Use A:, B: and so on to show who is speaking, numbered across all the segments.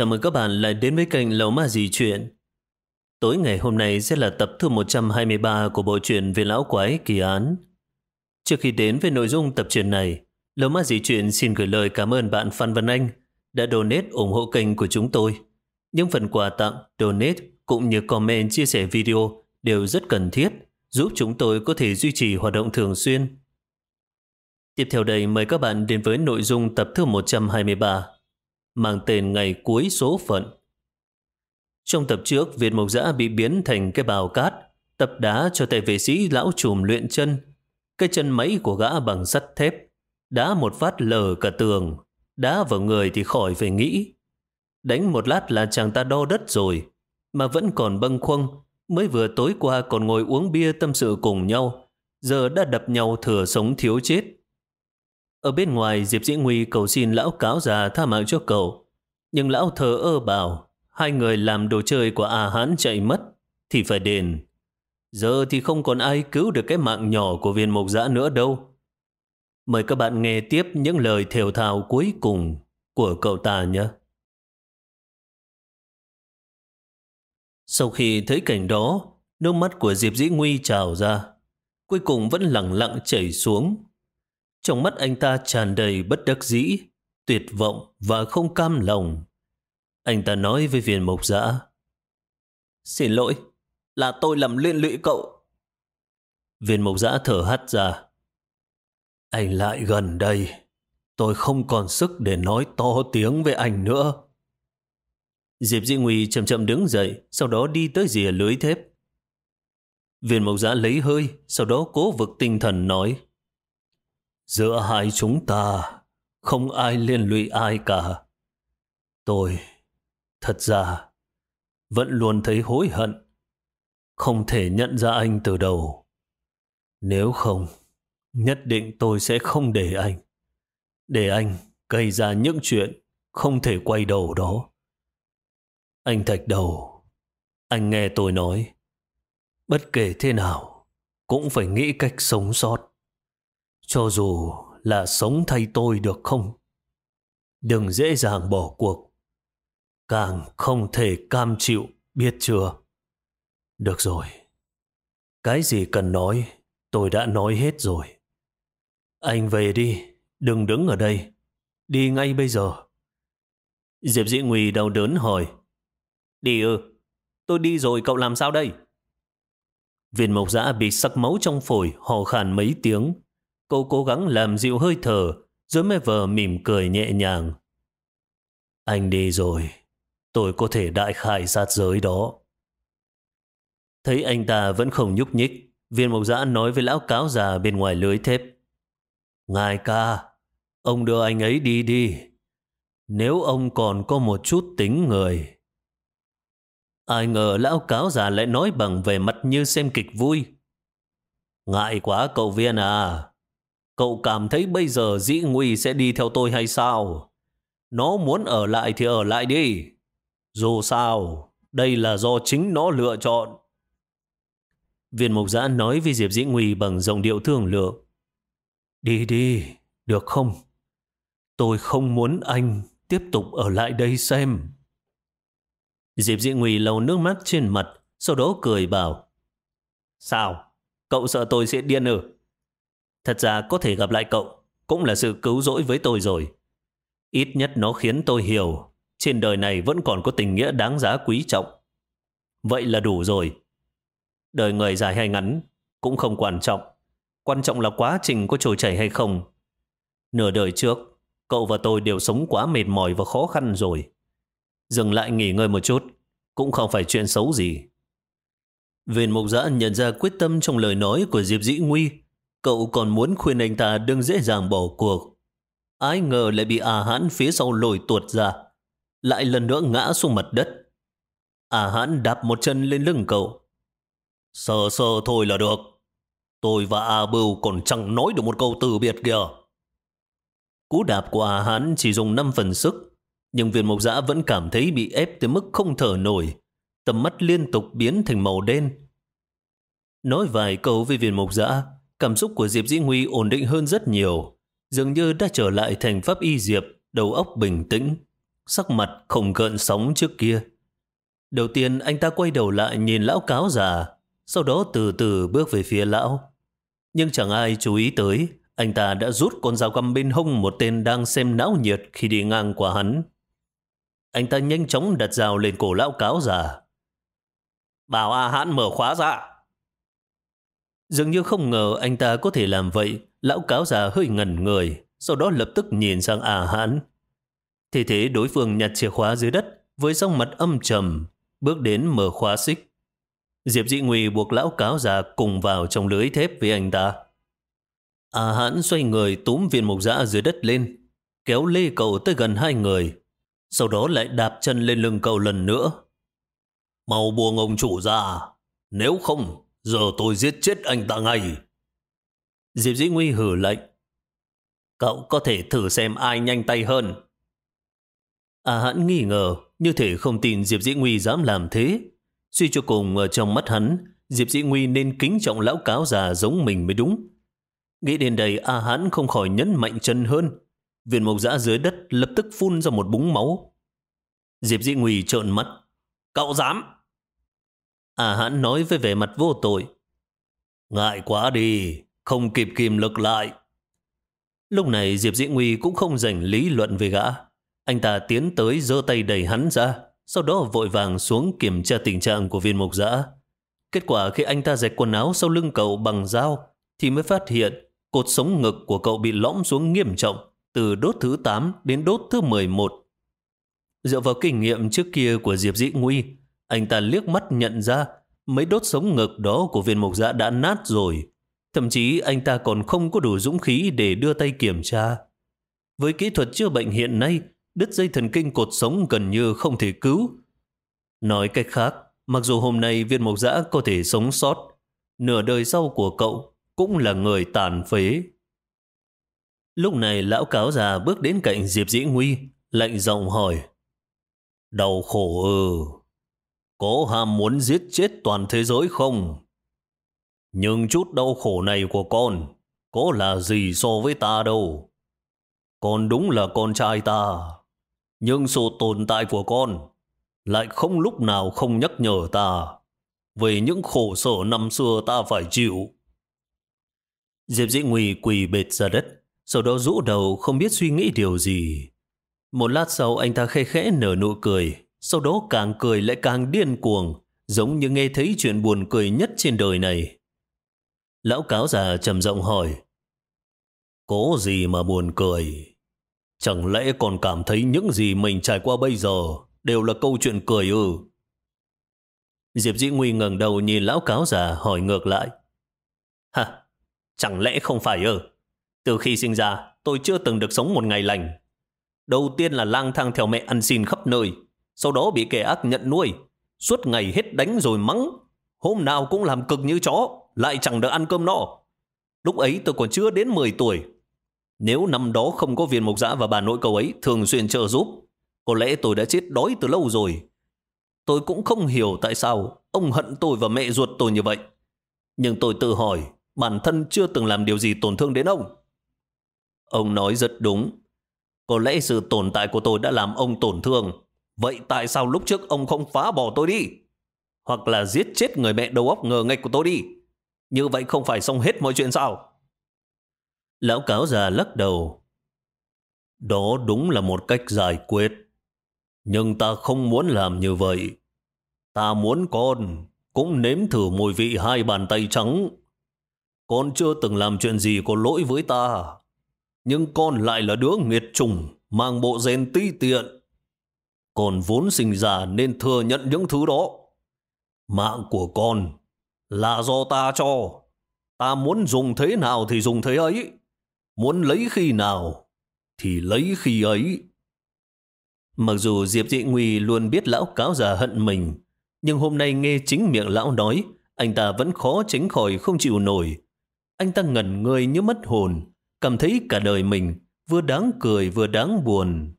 A: Chào mừng các bạn lại đến với kênh Lầu Ma Dì Chuyện. Tối ngày hôm nay sẽ là tập thứ 123 của bộ truyện về Lão Quái Kỳ Án. Trước khi đến với nội dung tập truyện này, Lầu Ma Dì Chuyện xin gửi lời cảm ơn bạn Phan Văn Anh đã donate ủng hộ kênh của chúng tôi. Những phần quà tặng, donate cũng như comment chia sẻ video đều rất cần thiết, giúp chúng tôi có thể duy trì hoạt động thường xuyên. Tiếp theo đây mời các bạn đến với nội dung tập thứ 123 mang tên ngày cuối số phận. Trong tập trước, Việt Mộc Giã bị biến thành cái bào cát, tập đá cho tay vệ sĩ lão trùm luyện chân. Cái chân máy của gã bằng sắt thép, đá một phát lở cả tường, đá vào người thì khỏi phải nghĩ. Đánh một lát là chàng ta đo đất rồi, mà vẫn còn bâng khuâng, mới vừa tối qua còn ngồi uống bia tâm sự cùng nhau, giờ đã đập nhau thừa sống thiếu chết. Ở bên ngoài, Diệp Dĩ Nguy cầu xin lão cáo già tha mạng cho cậu. Nhưng lão thờ ơ bảo, hai người làm đồ chơi của A Hán chạy mất, thì phải đền. Giờ thì không còn ai cứu được cái mạng nhỏ của viên mộc dã nữa đâu. Mời các bạn nghe tiếp những lời thều thào cuối cùng của cậu ta nhé. Sau khi thấy cảnh đó, nước mắt của Diệp Dĩ Nguy trào ra, cuối cùng vẫn lặng lặng chảy xuống trong mắt anh ta tràn đầy bất đắc dĩ, tuyệt vọng và không cam lòng. Anh ta nói với viên mộc giã. Xin lỗi, là tôi làm liên lụy cậu. Viên mộc giã thở hắt ra. Anh lại gần đây. Tôi không còn sức để nói to tiếng với anh nữa. Diệp Dị Nguy chậm chậm đứng dậy, sau đó đi tới rìa lưới thép. Viên mộc giã lấy hơi, sau đó cố vực tinh thần nói. Giữa hai chúng ta không ai liên lụy ai cả. Tôi, thật ra, vẫn luôn thấy hối hận. Không thể nhận ra anh từ đầu. Nếu không, nhất định tôi sẽ không để anh. Để anh gây ra những chuyện không thể quay đầu đó. Anh thạch đầu, anh nghe tôi nói, bất kể thế nào, cũng phải nghĩ cách sống sót. Cho dù là sống thay tôi được không? Đừng dễ dàng bỏ cuộc. Càng không thể cam chịu, biết chưa? Được rồi. Cái gì cần nói, tôi đã nói hết rồi. Anh về đi, đừng đứng ở đây. Đi ngay bây giờ. Diệp Dĩ Nguy đau đớn hỏi. Đi ư? Tôi đi rồi cậu làm sao đây? Viên mộc giã bị sắc máu trong phổi, hò khàn mấy tiếng, Cô cố gắng làm dịu hơi thở, rồi mới vờ mỉm cười nhẹ nhàng. Anh đi rồi, tôi có thể đại khai sát giới đó. Thấy anh ta vẫn không nhúc nhích, viên mộc giã nói với lão cáo già bên ngoài lưới thép. Ngài ca, ông đưa anh ấy đi đi. Nếu ông còn có một chút tính người. Ai ngờ lão cáo già lại nói bằng vẻ mặt như xem kịch vui. Ngại quá cậu viên à, Cậu cảm thấy bây giờ dĩ nguy sẽ đi theo tôi hay sao? Nó muốn ở lại thì ở lại đi. Dù sao, đây là do chính nó lựa chọn. Viên mục giã nói với Diệp Dĩ Nguy bằng giọng điệu thương lượng. Đi đi, được không? Tôi không muốn anh tiếp tục ở lại đây xem. Diệp Dĩ Nguy lau nước mắt trên mặt, sau đó cười bảo. Sao? Cậu sợ tôi sẽ điên ư? Thật ra có thể gặp lại cậu cũng là sự cứu rỗi với tôi rồi. Ít nhất nó khiến tôi hiểu trên đời này vẫn còn có tình nghĩa đáng giá quý trọng. Vậy là đủ rồi. Đời người dài hay ngắn cũng không quan trọng. Quan trọng là quá trình có trôi chảy hay không. Nửa đời trước, cậu và tôi đều sống quá mệt mỏi và khó khăn rồi. Dừng lại nghỉ ngơi một chút, cũng không phải chuyện xấu gì. Viên mục giã nhận ra quyết tâm trong lời nói của Diệp Dĩ Nguy Cậu còn muốn khuyên anh ta đừng dễ dàng bỏ cuộc. Ai ngờ lại bị à hãn phía sau lồi tuột ra. Lại lần nữa ngã xuống mặt đất. À hãn đạp một chân lên lưng cậu. sờ sờ thôi là được. Tôi và A Bưu còn chẳng nói được một câu từ biệt kìa. Cú đạp của A Hán chỉ dùng 5 phần sức, nhưng viên mộc giã vẫn cảm thấy bị ép tới mức không thở nổi. Tầm mắt liên tục biến thành màu đen. Nói vài câu với viên mộc giã, Cảm xúc của Diệp Dĩ Nguy ổn định hơn rất nhiều, dường như đã trở lại thành pháp y Diệp, đầu óc bình tĩnh. sắc mặt không gợn sóng trước kia. Đầu tiên anh ta quay đầu lại nhìn lão cáo già, sau đó từ từ bước về phía lão. Nhưng chẳng ai chú ý tới, anh ta đã rút con dao găm bên hông một tên đang xem náo nhiệt khi đi ngang qua hắn. Anh ta nhanh chóng đặt dao lên cổ lão cáo già. Bảo A Hãn mở khóa ra. Dường như không ngờ anh ta có thể làm vậy, lão cáo già hơi ngẩn người, sau đó lập tức nhìn sang à Hãn. Thế thế đối phương nhặt chìa khóa dưới đất với dòng mặt âm trầm, bước đến mở khóa xích. Diệp dị nguy buộc lão cáo già cùng vào trong lưới thép với anh ta. à Hãn xoay người túm viên mộc dã dưới đất lên, kéo lê cậu tới gần hai người, sau đó lại đạp chân lên lưng cậu lần nữa. Mau buông ông chủ ra, nếu không, giờ tôi giết chết anh ta ngay. Diệp Dĩ Nguy hử lệnh. Cậu có thể thử xem ai nhanh tay hơn. À hãn nghi ngờ, như thể không tin Diệp Dĩ Nguy dám làm thế. Suy cho cùng ở trong mắt hắn, Diệp Dĩ Nguy nên kính trọng lão cáo già giống mình mới đúng. Nghĩ đến đây, A hãn không khỏi nhấn mạnh chân hơn. Viên mộc dã dưới đất lập tức phun ra một búng máu. Diệp Dĩ Nguy trợn mắt. Cậu dám! À, A hãn nói với vẻ mặt vô tội. Ngại quá đi, không kịp kìm lực lại. Lúc này Diệp Dĩ Nguy cũng không dành lý luận về gã. Anh ta tiến tới giơ tay đẩy hắn ra, sau đó vội vàng xuống kiểm tra tình trạng của viên mục giã. Kết quả khi anh ta rạch quần áo sau lưng cậu bằng dao, thì mới phát hiện cột sống ngực của cậu bị lõm xuống nghiêm trọng, từ đốt thứ 8 đến đốt thứ 11. Dựa vào kinh nghiệm trước kia của Diệp Dĩ Nguy, anh ta liếc mắt nhận ra mấy đốt sống ngực đó của viên mục giã đã nát rồi. Thậm chí anh ta còn không có đủ dũng khí để đưa tay kiểm tra. Với kỹ thuật chữa bệnh hiện nay, đứt dây thần kinh cột sống gần như không thể cứu. Nói cách khác, mặc dù hôm nay viên mộc Dã có thể sống sót, nửa đời sau của cậu cũng là người tàn phế. Lúc này lão cáo già bước đến cạnh Diệp Dĩ Nguy, lạnh giọng hỏi. Đau khổ ơ có ham muốn giết chết toàn thế giới không? Nhưng chút đau khổ này của con có là gì so với ta đâu. Con đúng là con trai ta. Nhưng sự tồn tại của con lại không lúc nào không nhắc nhở ta về những khổ sở năm xưa ta phải chịu. Diệp Dĩ Nguy quỳ bệt ra đất, sau đó rũ đầu không biết suy nghĩ điều gì. Một lát sau anh ta khẽ khẽ nở nụ cười, sau đó càng cười lại càng điên cuồng, giống như nghe thấy chuyện buồn cười nhất trên đời này. Lão cáo già trầm giọng hỏi, Có gì mà buồn cười? Chẳng lẽ còn cảm thấy những gì mình trải qua bây giờ đều là câu chuyện cười ư? Diệp Dĩ Nguy ngẩng đầu nhìn lão cáo già hỏi ngược lại. Hả? Chẳng lẽ không phải ư? Từ khi sinh ra, tôi chưa từng được sống một ngày lành. Đầu tiên là lang thang theo mẹ ăn xin khắp nơi, sau đó bị kẻ ác nhận nuôi, suốt ngày hết đánh rồi mắng. Hôm nào cũng làm cực như chó, lại chẳng được ăn cơm no. Lúc ấy tôi còn chưa đến 10 tuổi, nếu năm đó không có viên mục giã và bà nội cậu ấy thường xuyên trợ giúp, có lẽ tôi đã chết đói từ lâu rồi. Tôi cũng không hiểu tại sao ông hận tôi và mẹ ruột tôi như vậy. Nhưng tôi tự hỏi, bản thân chưa từng làm điều gì tổn thương đến ông. Ông nói rất đúng. Có lẽ sự tồn tại của tôi đã làm ông tổn thương. Vậy tại sao lúc trước ông không phá bỏ tôi đi? Hoặc là giết chết người mẹ đầu óc ngờ ngạch của tôi đi? Như vậy không phải xong hết mọi chuyện sao? Lão cáo già lắc đầu. Đó đúng là một cách giải quyết. Nhưng ta không muốn làm như vậy. Ta muốn con cũng nếm thử mùi vị hai bàn tay trắng. Con chưa từng làm chuyện gì có lỗi với ta. Nhưng con lại là đứa nghiệt trùng, mang bộ gen ti tiện. Con vốn sinh ra nên thừa nhận những thứ đó. Mạng của con là do ta cho. Ta muốn dùng thế nào thì dùng thế ấy. Muốn lấy khi nào thì lấy khi ấy. Mặc dù Diệp Dị Nguy luôn biết lão cáo già hận mình, nhưng hôm nay nghe chính miệng lão nói, anh ta vẫn khó tránh khỏi không chịu nổi. Anh ta ngẩn người như mất hồn, cảm thấy cả đời mình vừa đáng cười vừa đáng buồn.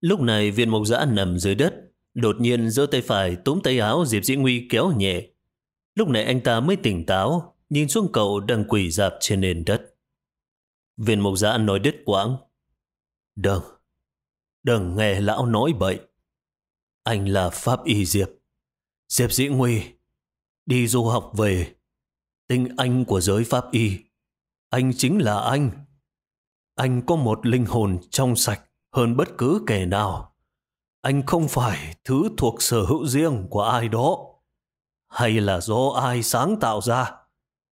A: Lúc này viên mộc giã nằm dưới đất, đột nhiên giơ tay phải túm tay áo Diệp Dĩ Nguy kéo nhẹ, Lúc này anh ta mới tỉnh táo, nhìn xuống cậu đang quỳ dạp trên nền đất. Viên mộc giã nói đứt quãng. Đừng, đừng nghe lão nói bậy. Anh là Pháp Y Diệp. Diệp Dĩ Nguy, đi du học về. Tinh anh của giới Pháp Y. Anh chính là anh. Anh có một linh hồn trong sạch hơn bất cứ kẻ nào. Anh không phải thứ thuộc sở hữu riêng của ai đó, hay là do ai sáng tạo ra.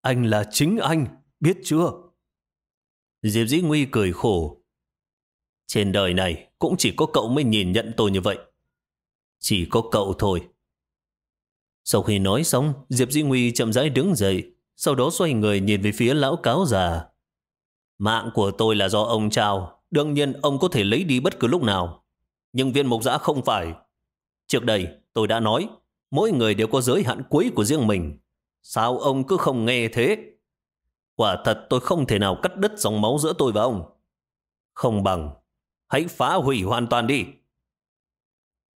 A: Anh là chính anh, biết chưa? Diệp Dĩ Nguy cười khổ. Trên đời này cũng chỉ có cậu mới nhìn nhận tôi như vậy. Chỉ có cậu thôi. Sau khi nói xong, Diệp Dĩ Nguy chậm rãi đứng dậy, sau đó xoay người nhìn về phía lão cáo già. Mạng của tôi là do ông trao, đương nhiên ông có thể lấy đi bất cứ lúc nào. Nhưng viên mục giã không phải. Trước đây, tôi đã nói, mỗi người đều có giới hạn cuối của riêng mình. Sao ông cứ không nghe thế? Quả thật tôi không thể nào cắt đứt dòng máu giữa tôi và ông. Không bằng, hãy phá hủy hoàn toàn đi.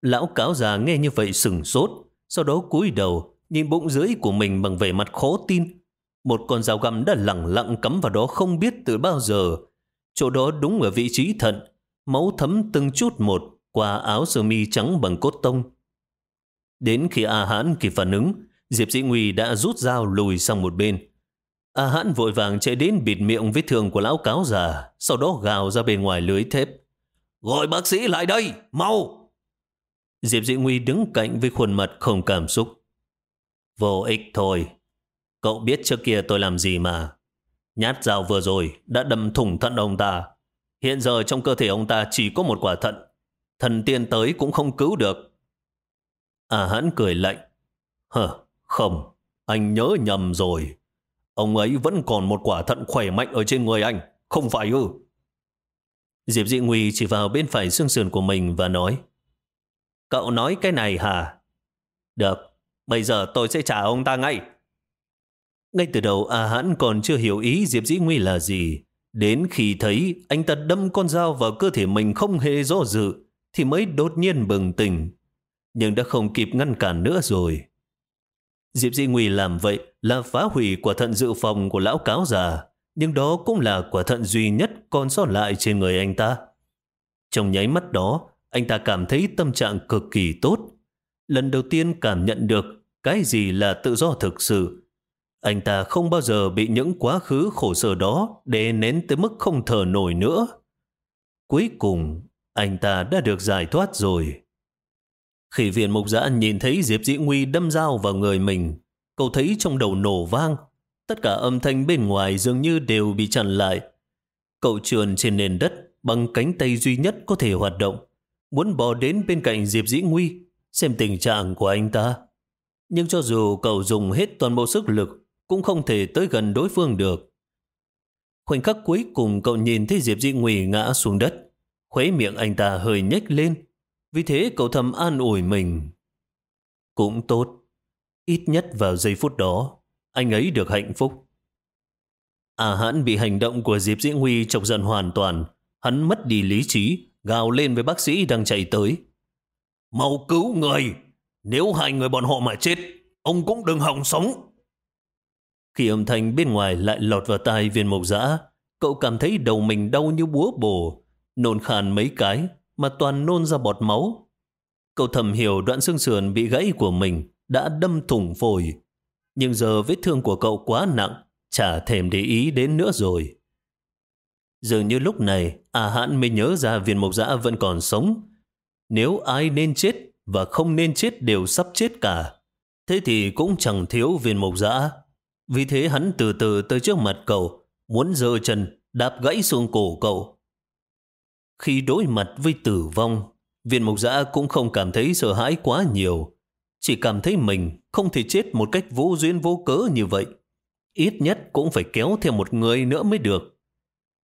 A: Lão cáo già nghe như vậy sừng sốt, sau đó cúi đầu, nhìn bụng dưới của mình bằng vẻ mặt khó tin. Một con dao găm đã lẳng lặng cắm vào đó không biết từ bao giờ. Chỗ đó đúng ở vị trí thận, máu thấm từng chút một qua áo sơ mi trắng bằng cốt tông. Đến khi A Hãn kịp phản ứng, Diệp Dĩ Nguy đã rút dao lùi sang một bên. A Hãn vội vàng chạy đến bịt miệng vết thương của lão cáo già, sau đó gào ra bên ngoài lưới thép. Gọi bác sĩ lại đây, mau! Diệp Dĩ Nguy đứng cạnh với khuôn mặt không cảm xúc. Vô ích thôi. Cậu biết trước kia tôi làm gì mà. Nhát dao vừa rồi đã đâm thủng thận ông ta. Hiện giờ trong cơ thể ông ta chỉ có một quả thận. Thần tiên tới cũng không cứu được. À hắn cười lạnh. Hờ, không, anh nhớ nhầm rồi. Ông ấy vẫn còn một quả thận khỏe mạnh ở trên người anh, không phải ư? Diệp Dị Nguy chỉ vào bên phải xương sườn của mình và nói Cậu nói cái này hả? Được, bây giờ tôi sẽ trả ông ta ngay. Ngay từ đầu A Hãn còn chưa hiểu ý Diệp Dĩ Nguy là gì. Đến khi thấy anh ta đâm con dao vào cơ thể mình không hề do dự, thì mới đột nhiên bừng tỉnh. Nhưng đã không kịp ngăn cản nữa rồi. Diệp Dĩ Nguy làm vậy là phá hủy quả thận dự phòng của lão cáo già, nhưng đó cũng là quả thận duy nhất còn sót lại trên người anh ta. Trong nháy mắt đó, anh ta cảm thấy tâm trạng cực kỳ tốt. Lần đầu tiên cảm nhận được cái gì là tự do thực sự. Anh ta không bao giờ bị những quá khứ khổ sở đó đè nén tới mức không thở nổi nữa. Cuối cùng, anh ta đã được giải thoát rồi. Khi viên mục giã nhìn thấy Diệp Dĩ Nguy đâm dao vào người mình, cậu thấy trong đầu nổ vang. Tất cả âm thanh bên ngoài dường như đều bị chặn lại. Cậu trườn trên nền đất bằng cánh tay duy nhất có thể hoạt động muốn bò đến bên cạnh Diệp Dĩ Nguy, xem tình trạng của anh ta. Nhưng cho dù cậu dùng hết toàn bộ sức lực, cũng không thể tới gần đối phương được. Khoảnh khắc cuối cùng cậu nhìn thấy Diệp Di Nguy ngã xuống đất, khuấy miệng anh ta hơi nhếch lên. Vì thế cậu thầm an ủi mình. Cũng tốt, ít nhất vào giây phút đó, anh ấy được hạnh phúc. À hãn bị hành động của Diệp Dĩ Nguy chọc giận hoàn toàn, hắn mất đi lý trí, gào lên với bác sĩ đang chạy tới. Mau cứu người! Nếu hai người bọn họ mà chết, ông cũng đừng hòng sống. Khi âm thanh bên ngoài lại lọt vào tai viên mộc dã, cậu cảm thấy đầu mình đau như búa bổ, nôn khàn mấy cái mà toàn nôn ra bọt máu. Cậu thầm hiểu đoạn xương sườn bị gãy của mình đã đâm thủng phổi. Nhưng giờ vết thương của cậu quá nặng, chả thèm để ý đến nữa rồi. Dường như lúc này, A Hãn mới nhớ ra viên mộc dã vẫn còn sống. Nếu ai nên chết và không nên chết đều sắp chết cả, thế thì cũng chẳng thiếu viên mộc dã. Vì thế hắn từ từ tới trước mặt cậu, muốn giơ chân, đạp gãy xương cổ cậu. Khi đối mặt với tử vong, viên mộc giã cũng không cảm thấy sợ hãi quá nhiều. Chỉ cảm thấy mình không thể chết một cách vô duyên vô cớ như vậy. Ít nhất cũng phải kéo theo một người nữa mới được.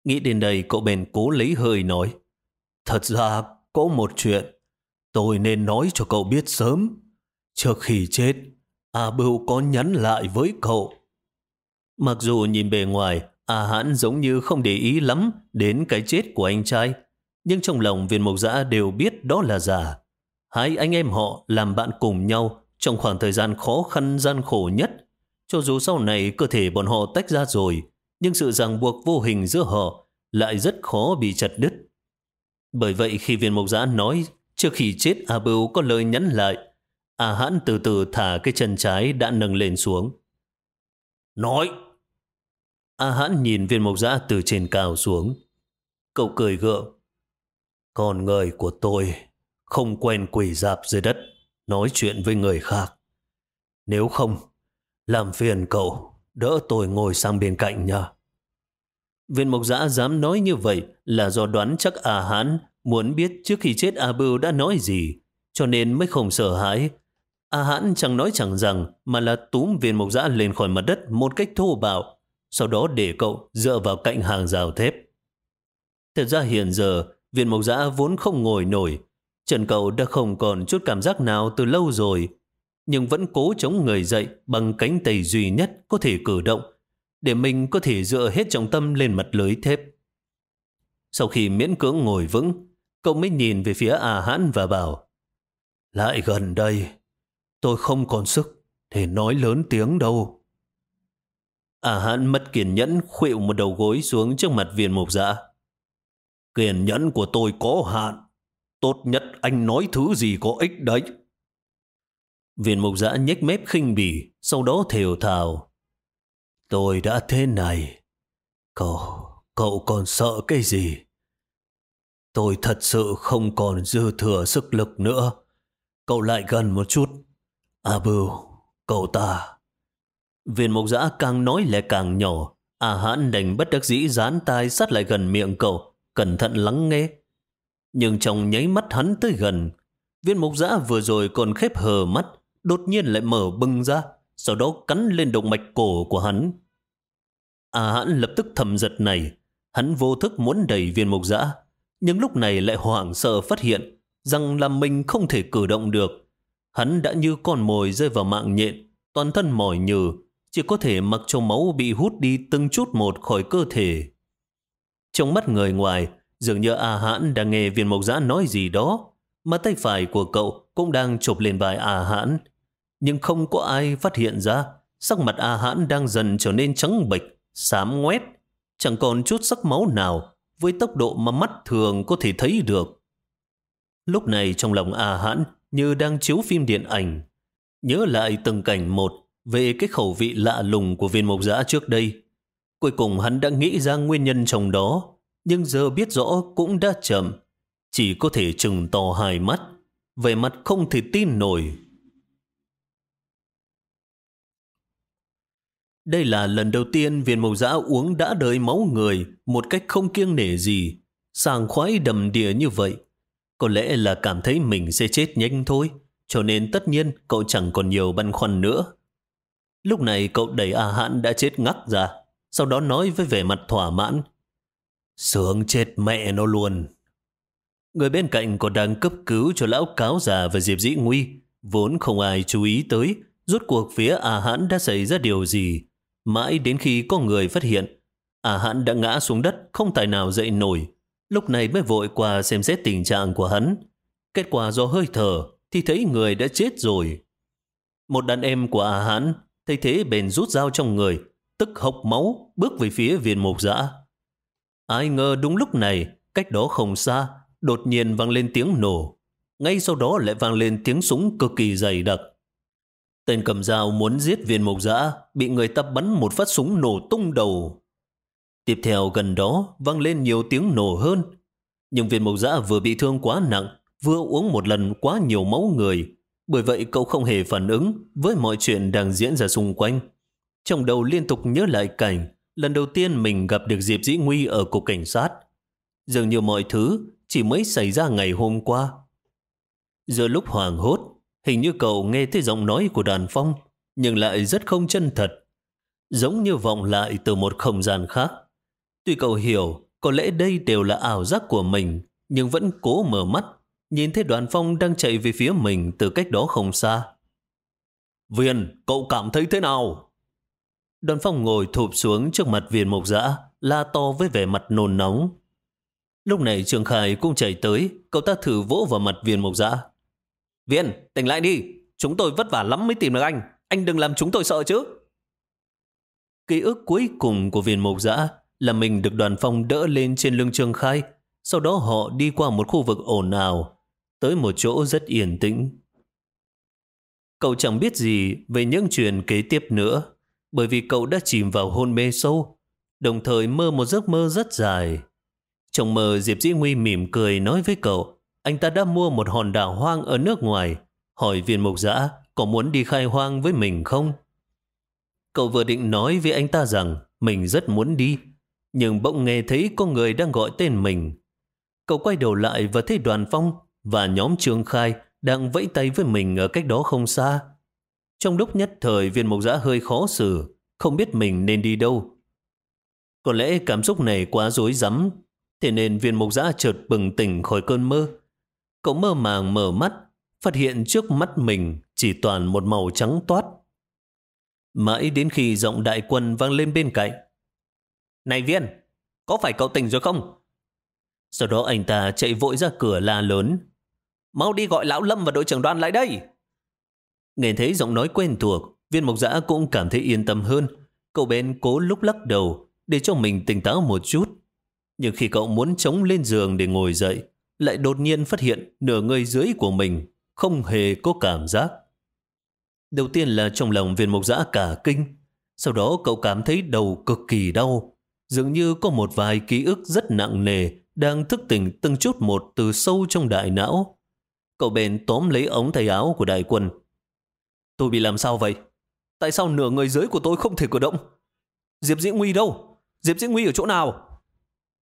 A: Nghĩ đến đây cậu bèn cố lấy hơi nói. Thật ra có một chuyện tôi nên nói cho cậu biết sớm. Trước khi chết, A Bưu có nhắn lại với cậu. Mặc dù nhìn bề ngoài, A Hãn giống như không để ý lắm đến cái chết của anh trai, nhưng trong lòng viên mộc giã đều biết đó là giả. Hai anh em họ làm bạn cùng nhau trong khoảng thời gian khó khăn gian khổ nhất. Cho dù sau này cơ thể bọn họ tách ra rồi, nhưng sự ràng buộc vô hình giữa họ lại rất khó bị chặt đứt. Bởi vậy khi viên mộc giã nói trước khi chết A Bưu có lời nhắn lại, A Hãn từ từ thả cái chân trái đã nâng lên xuống. Nói! A Hãn nhìn viên mộc giã từ trên cao xuống. Cậu cười gượng. Con người của tôi không quen quỷ dạp dưới đất nói chuyện với người khác. Nếu không, làm phiền cậu đỡ tôi ngồi sang bên cạnh nha. Viên mộc giã dám nói như vậy là do đoán chắc A hãn muốn biết trước khi chết A Bưu đã nói gì, cho nên mới không sợ hãi. A hãn chẳng nói chẳng rằng mà là túm viên mộc giã lên khỏi mặt đất một cách thô bạo, sau đó để cậu dựa vào cạnh hàng rào thép. Thật ra hiện giờ, viên mộc giã vốn không ngồi nổi. Trần cậu đã không còn chút cảm giác nào từ lâu rồi, nhưng vẫn cố chống người dậy bằng cánh tay duy nhất có thể cử động, để mình có thể dựa hết trọng tâm lên mặt lưới thép. Sau khi miễn cưỡng ngồi vững, cậu mới nhìn về phía A Hãn và bảo Lại gần đây, tôi không còn sức để nói lớn tiếng đâu. A Hãn mất kiên nhẫn khuỵu một đầu gối xuống trước mặt viên mục dạ. Kiên nhẫn của tôi có hạn. Tốt nhất anh nói thứ gì có ích đấy. Viên mục Dã nhếch mép khinh bỉ, sau đó thều thào. Tôi đã thế này. Cậu, cậu còn sợ cái gì? Tôi thật sự không còn dư thừa sức lực nữa. Cậu lại gần một chút. À bưu, cậu ta. Viên mộc giã càng nói lại càng nhỏ. À hãn đành bất đắc dĩ dán tai sát lại gần miệng cậu, cẩn thận lắng nghe. Nhưng trong nháy mắt hắn tới gần, viên mộc giã vừa rồi còn khép hờ mắt, đột nhiên lại mở bưng ra, sau đó cắn lên động mạch cổ của hắn. À hãn lập tức thầm giật này, hắn vô thức muốn đẩy viên mộc giã, nhưng lúc này lại hoảng sợ phát hiện rằng là mình không thể cử động được. Hắn đã như con mồi rơi vào mạng nhện, toàn thân mỏi nhừ, chỉ có thể mặc cho máu bị hút đi từng chút một khỏi cơ thể. Trong mắt người ngoài, dường như A Hãn đang nghe viên mộc giã nói gì đó, mà tay phải của cậu cũng đang chụp lên vai A Hãn. Nhưng không có ai phát hiện ra, sắc mặt A Hãn đang dần trở nên trắng bệch, xám ngoét, chẳng còn chút sắc máu nào với tốc độ mà mắt thường có thể thấy được. Lúc này trong lòng A Hãn như đang chiếu phim điện ảnh, nhớ lại từng cảnh một về cái khẩu vị lạ lùng của viên mộc giã trước đây. Cuối cùng hắn đã nghĩ ra nguyên nhân trong đó, nhưng giờ biết rõ cũng đã chậm, chỉ có thể chừng to hai mắt, về mặt không thể tin nổi. Đây là lần đầu tiên viên mộc giã uống đã đời máu người một cách không kiêng nể gì, sàng khoái đầm đìa như vậy. Có lẽ là cảm thấy mình sẽ chết nhanh thôi, cho nên tất nhiên cậu chẳng còn nhiều băn khoăn nữa. Lúc này cậu đẩy A Hãn đã chết ngắc ra, sau đó nói với vẻ mặt thỏa mãn. Sướng chết mẹ nó luôn. Người bên cạnh còn đang cấp cứu cho lão cáo già và Diệp Dĩ Nguy, vốn không ai chú ý tới, rốt cuộc phía A Hãn đã xảy ra điều gì. Mãi đến khi có người phát hiện, A Hãn đã ngã xuống đất, không tài nào dậy nổi. Lúc này mới vội qua xem xét tình trạng của hắn. Kết quả do hơi thở thì thấy người đã chết rồi. Một đàn em của A Hãn thấy thế bền rút dao trong người, tức hộc máu, bước về phía viên mục dã Ai ngờ đúng lúc này, cách đó không xa, đột nhiên vang lên tiếng nổ. Ngay sau đó lại vang lên tiếng súng cực kỳ dày đặc. Tên cầm dao muốn giết viên mục dã bị người ta bắn một phát súng nổ tung đầu. Tiếp theo gần đó vang lên nhiều tiếng nổ hơn. Nhưng viên mục dã vừa bị thương quá nặng, vừa uống một lần quá nhiều máu người, bởi vậy cậu không hề phản ứng với mọi chuyện đang diễn ra xung quanh. Trong đầu liên tục nhớ lại cảnh lần đầu tiên mình gặp được Diệp Dĩ Nguy ở cục cảnh sát. Dường như mọi thứ chỉ mới xảy ra ngày hôm qua. Giờ lúc hoàng hốt, hình như cậu nghe thấy giọng nói của đàn phong, nhưng lại rất không chân thật. Giống như vọng lại từ một không gian khác. Tuy cậu hiểu, có lẽ đây đều là ảo giác của mình, nhưng vẫn cố mở mắt nhìn thấy đoàn phong đang chạy về phía mình từ cách đó không xa. Viên, cậu cảm thấy thế nào? Đoàn phong ngồi thụp xuống trước mặt viên mộc dã, la to với vẻ mặt nôn nóng. Lúc này Trường Khải cũng chạy tới, cậu ta thử vỗ vào mặt viên mộc dã. Viên, tỉnh lại đi, chúng tôi vất vả lắm mới tìm được anh, anh đừng làm chúng tôi sợ chứ. Ký ức cuối cùng của viên mộc dã là mình được đoàn phong đỡ lên trên lưng Trương Khai. Sau đó họ đi qua một khu vực ồn ào, tới một chỗ rất yên tĩnh. Cậu chẳng biết gì về những chuyện kế tiếp nữa, bởi vì cậu đã chìm vào hôn mê sâu, đồng thời mơ một giấc mơ rất dài. Trong mơ Diệp Dĩ Nguy mỉm cười nói với cậu, anh ta đã mua một hòn đảo hoang ở nước ngoài, hỏi viên mục giã có muốn đi khai hoang với mình không? Cậu vừa định nói với anh ta rằng mình rất muốn đi, nhưng bỗng nghe thấy có người đang gọi tên mình. Cậu quay đầu lại và thấy đoàn phong và nhóm Trương Khai đang vẫy tay với mình ở cách đó không xa. Trong lúc nhất thời viên mộc giã hơi khó xử, không biết mình nên đi đâu. Có lẽ cảm xúc này quá rối rắm, thế nên viên mộc giã chợt bừng tỉnh khỏi cơn mơ. Cậu mơ màng mở mắt, phát hiện trước mắt mình chỉ toàn một màu trắng toát. Mãi đến khi giọng đại quân vang lên bên cạnh. Này viên, có phải cậu tỉnh rồi không? Sau đó anh ta chạy vội ra cửa la lớn. Mau đi gọi lão Lâm và đội trưởng đoàn lại đây. Nghe thấy giọng nói quen thuộc, viên mộc giã cũng cảm thấy yên tâm hơn. Cậu bên cố lúc lắc đầu để cho mình tỉnh táo một chút. Nhưng khi cậu muốn chống lên giường để ngồi dậy, lại đột nhiên phát hiện nửa người dưới của mình không hề có cảm giác. Đầu tiên là trong lòng viên mộc giã cả kinh, sau đó cậu cảm thấy đầu cực kỳ đau, dường như có một vài ký ức rất nặng nề đang thức tỉnh từng chút một từ sâu trong đại não. Cậu bèn tóm lấy ống tay áo của đại quân. Tôi bị làm sao vậy? Tại sao nửa người dưới của tôi không thể cử động? Diệp Dĩ Nguy đâu? Diệp Dĩ Nguy ở chỗ nào?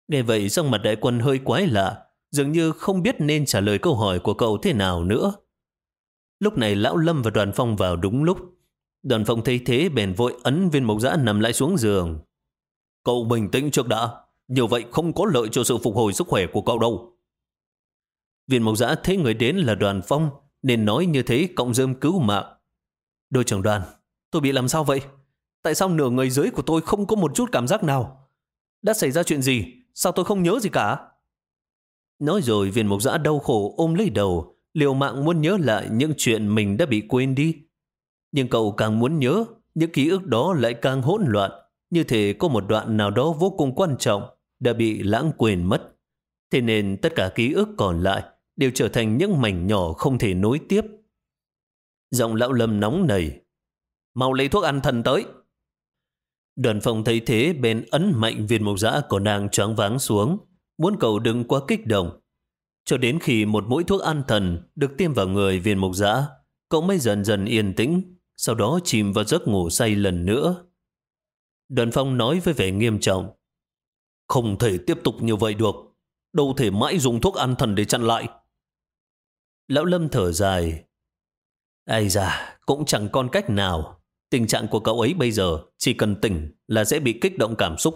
A: Nghe vậy sắc mặt đại quân hơi quái lạ, dường như không biết nên trả lời câu hỏi của cậu thế nào nữa. Lúc này Lão Lâm và Đoàn Phong vào đúng lúc. Đoàn Phong thấy thế bèn vội ấn viên mộc giã nằm lại xuống giường. Cậu bình tĩnh trước đã, nhiều vậy không có lợi cho sự phục hồi sức khỏe của cậu đâu. Viên mộc giã thấy người đến là Đoàn Phong, nên nói như thế cộng dơm cứu mạng. Đội trưởng đoàn, tôi bị làm sao vậy? Tại sao nửa người dưới của tôi không có một chút cảm giác nào? Đã xảy ra chuyện gì? Sao tôi không nhớ gì cả? Nói rồi viên mộc giã đau khổ ôm lấy đầu, liều mạng muốn nhớ lại những chuyện mình đã bị quên đi. Nhưng cậu càng muốn nhớ, những ký ức đó lại càng hỗn loạn, như thể có một đoạn nào đó vô cùng quan trọng đã bị lãng quên mất. Thế nên tất cả ký ức còn lại đều trở thành những mảnh nhỏ không thể nối tiếp. Giọng lão lâm nóng nảy. Mau lấy thuốc ăn thần tới. Đoàn phòng thấy thế bên ấn mạnh viên mộc giã của nàng choáng váng xuống, muốn cậu đừng quá kích động. Cho đến khi một mũi thuốc an thần được tiêm vào người viên mộc giã, cậu mới dần dần yên tĩnh, sau đó chìm vào giấc ngủ say lần nữa. Đoàn phong nói với vẻ nghiêm trọng, không thể tiếp tục như vậy được, đâu thể mãi dùng thuốc an thần để chặn lại. Lão Lâm thở dài, Ây da, cũng chẳng còn cách nào. Tình trạng của cậu ấy bây giờ chỉ cần tỉnh là sẽ bị kích động cảm xúc.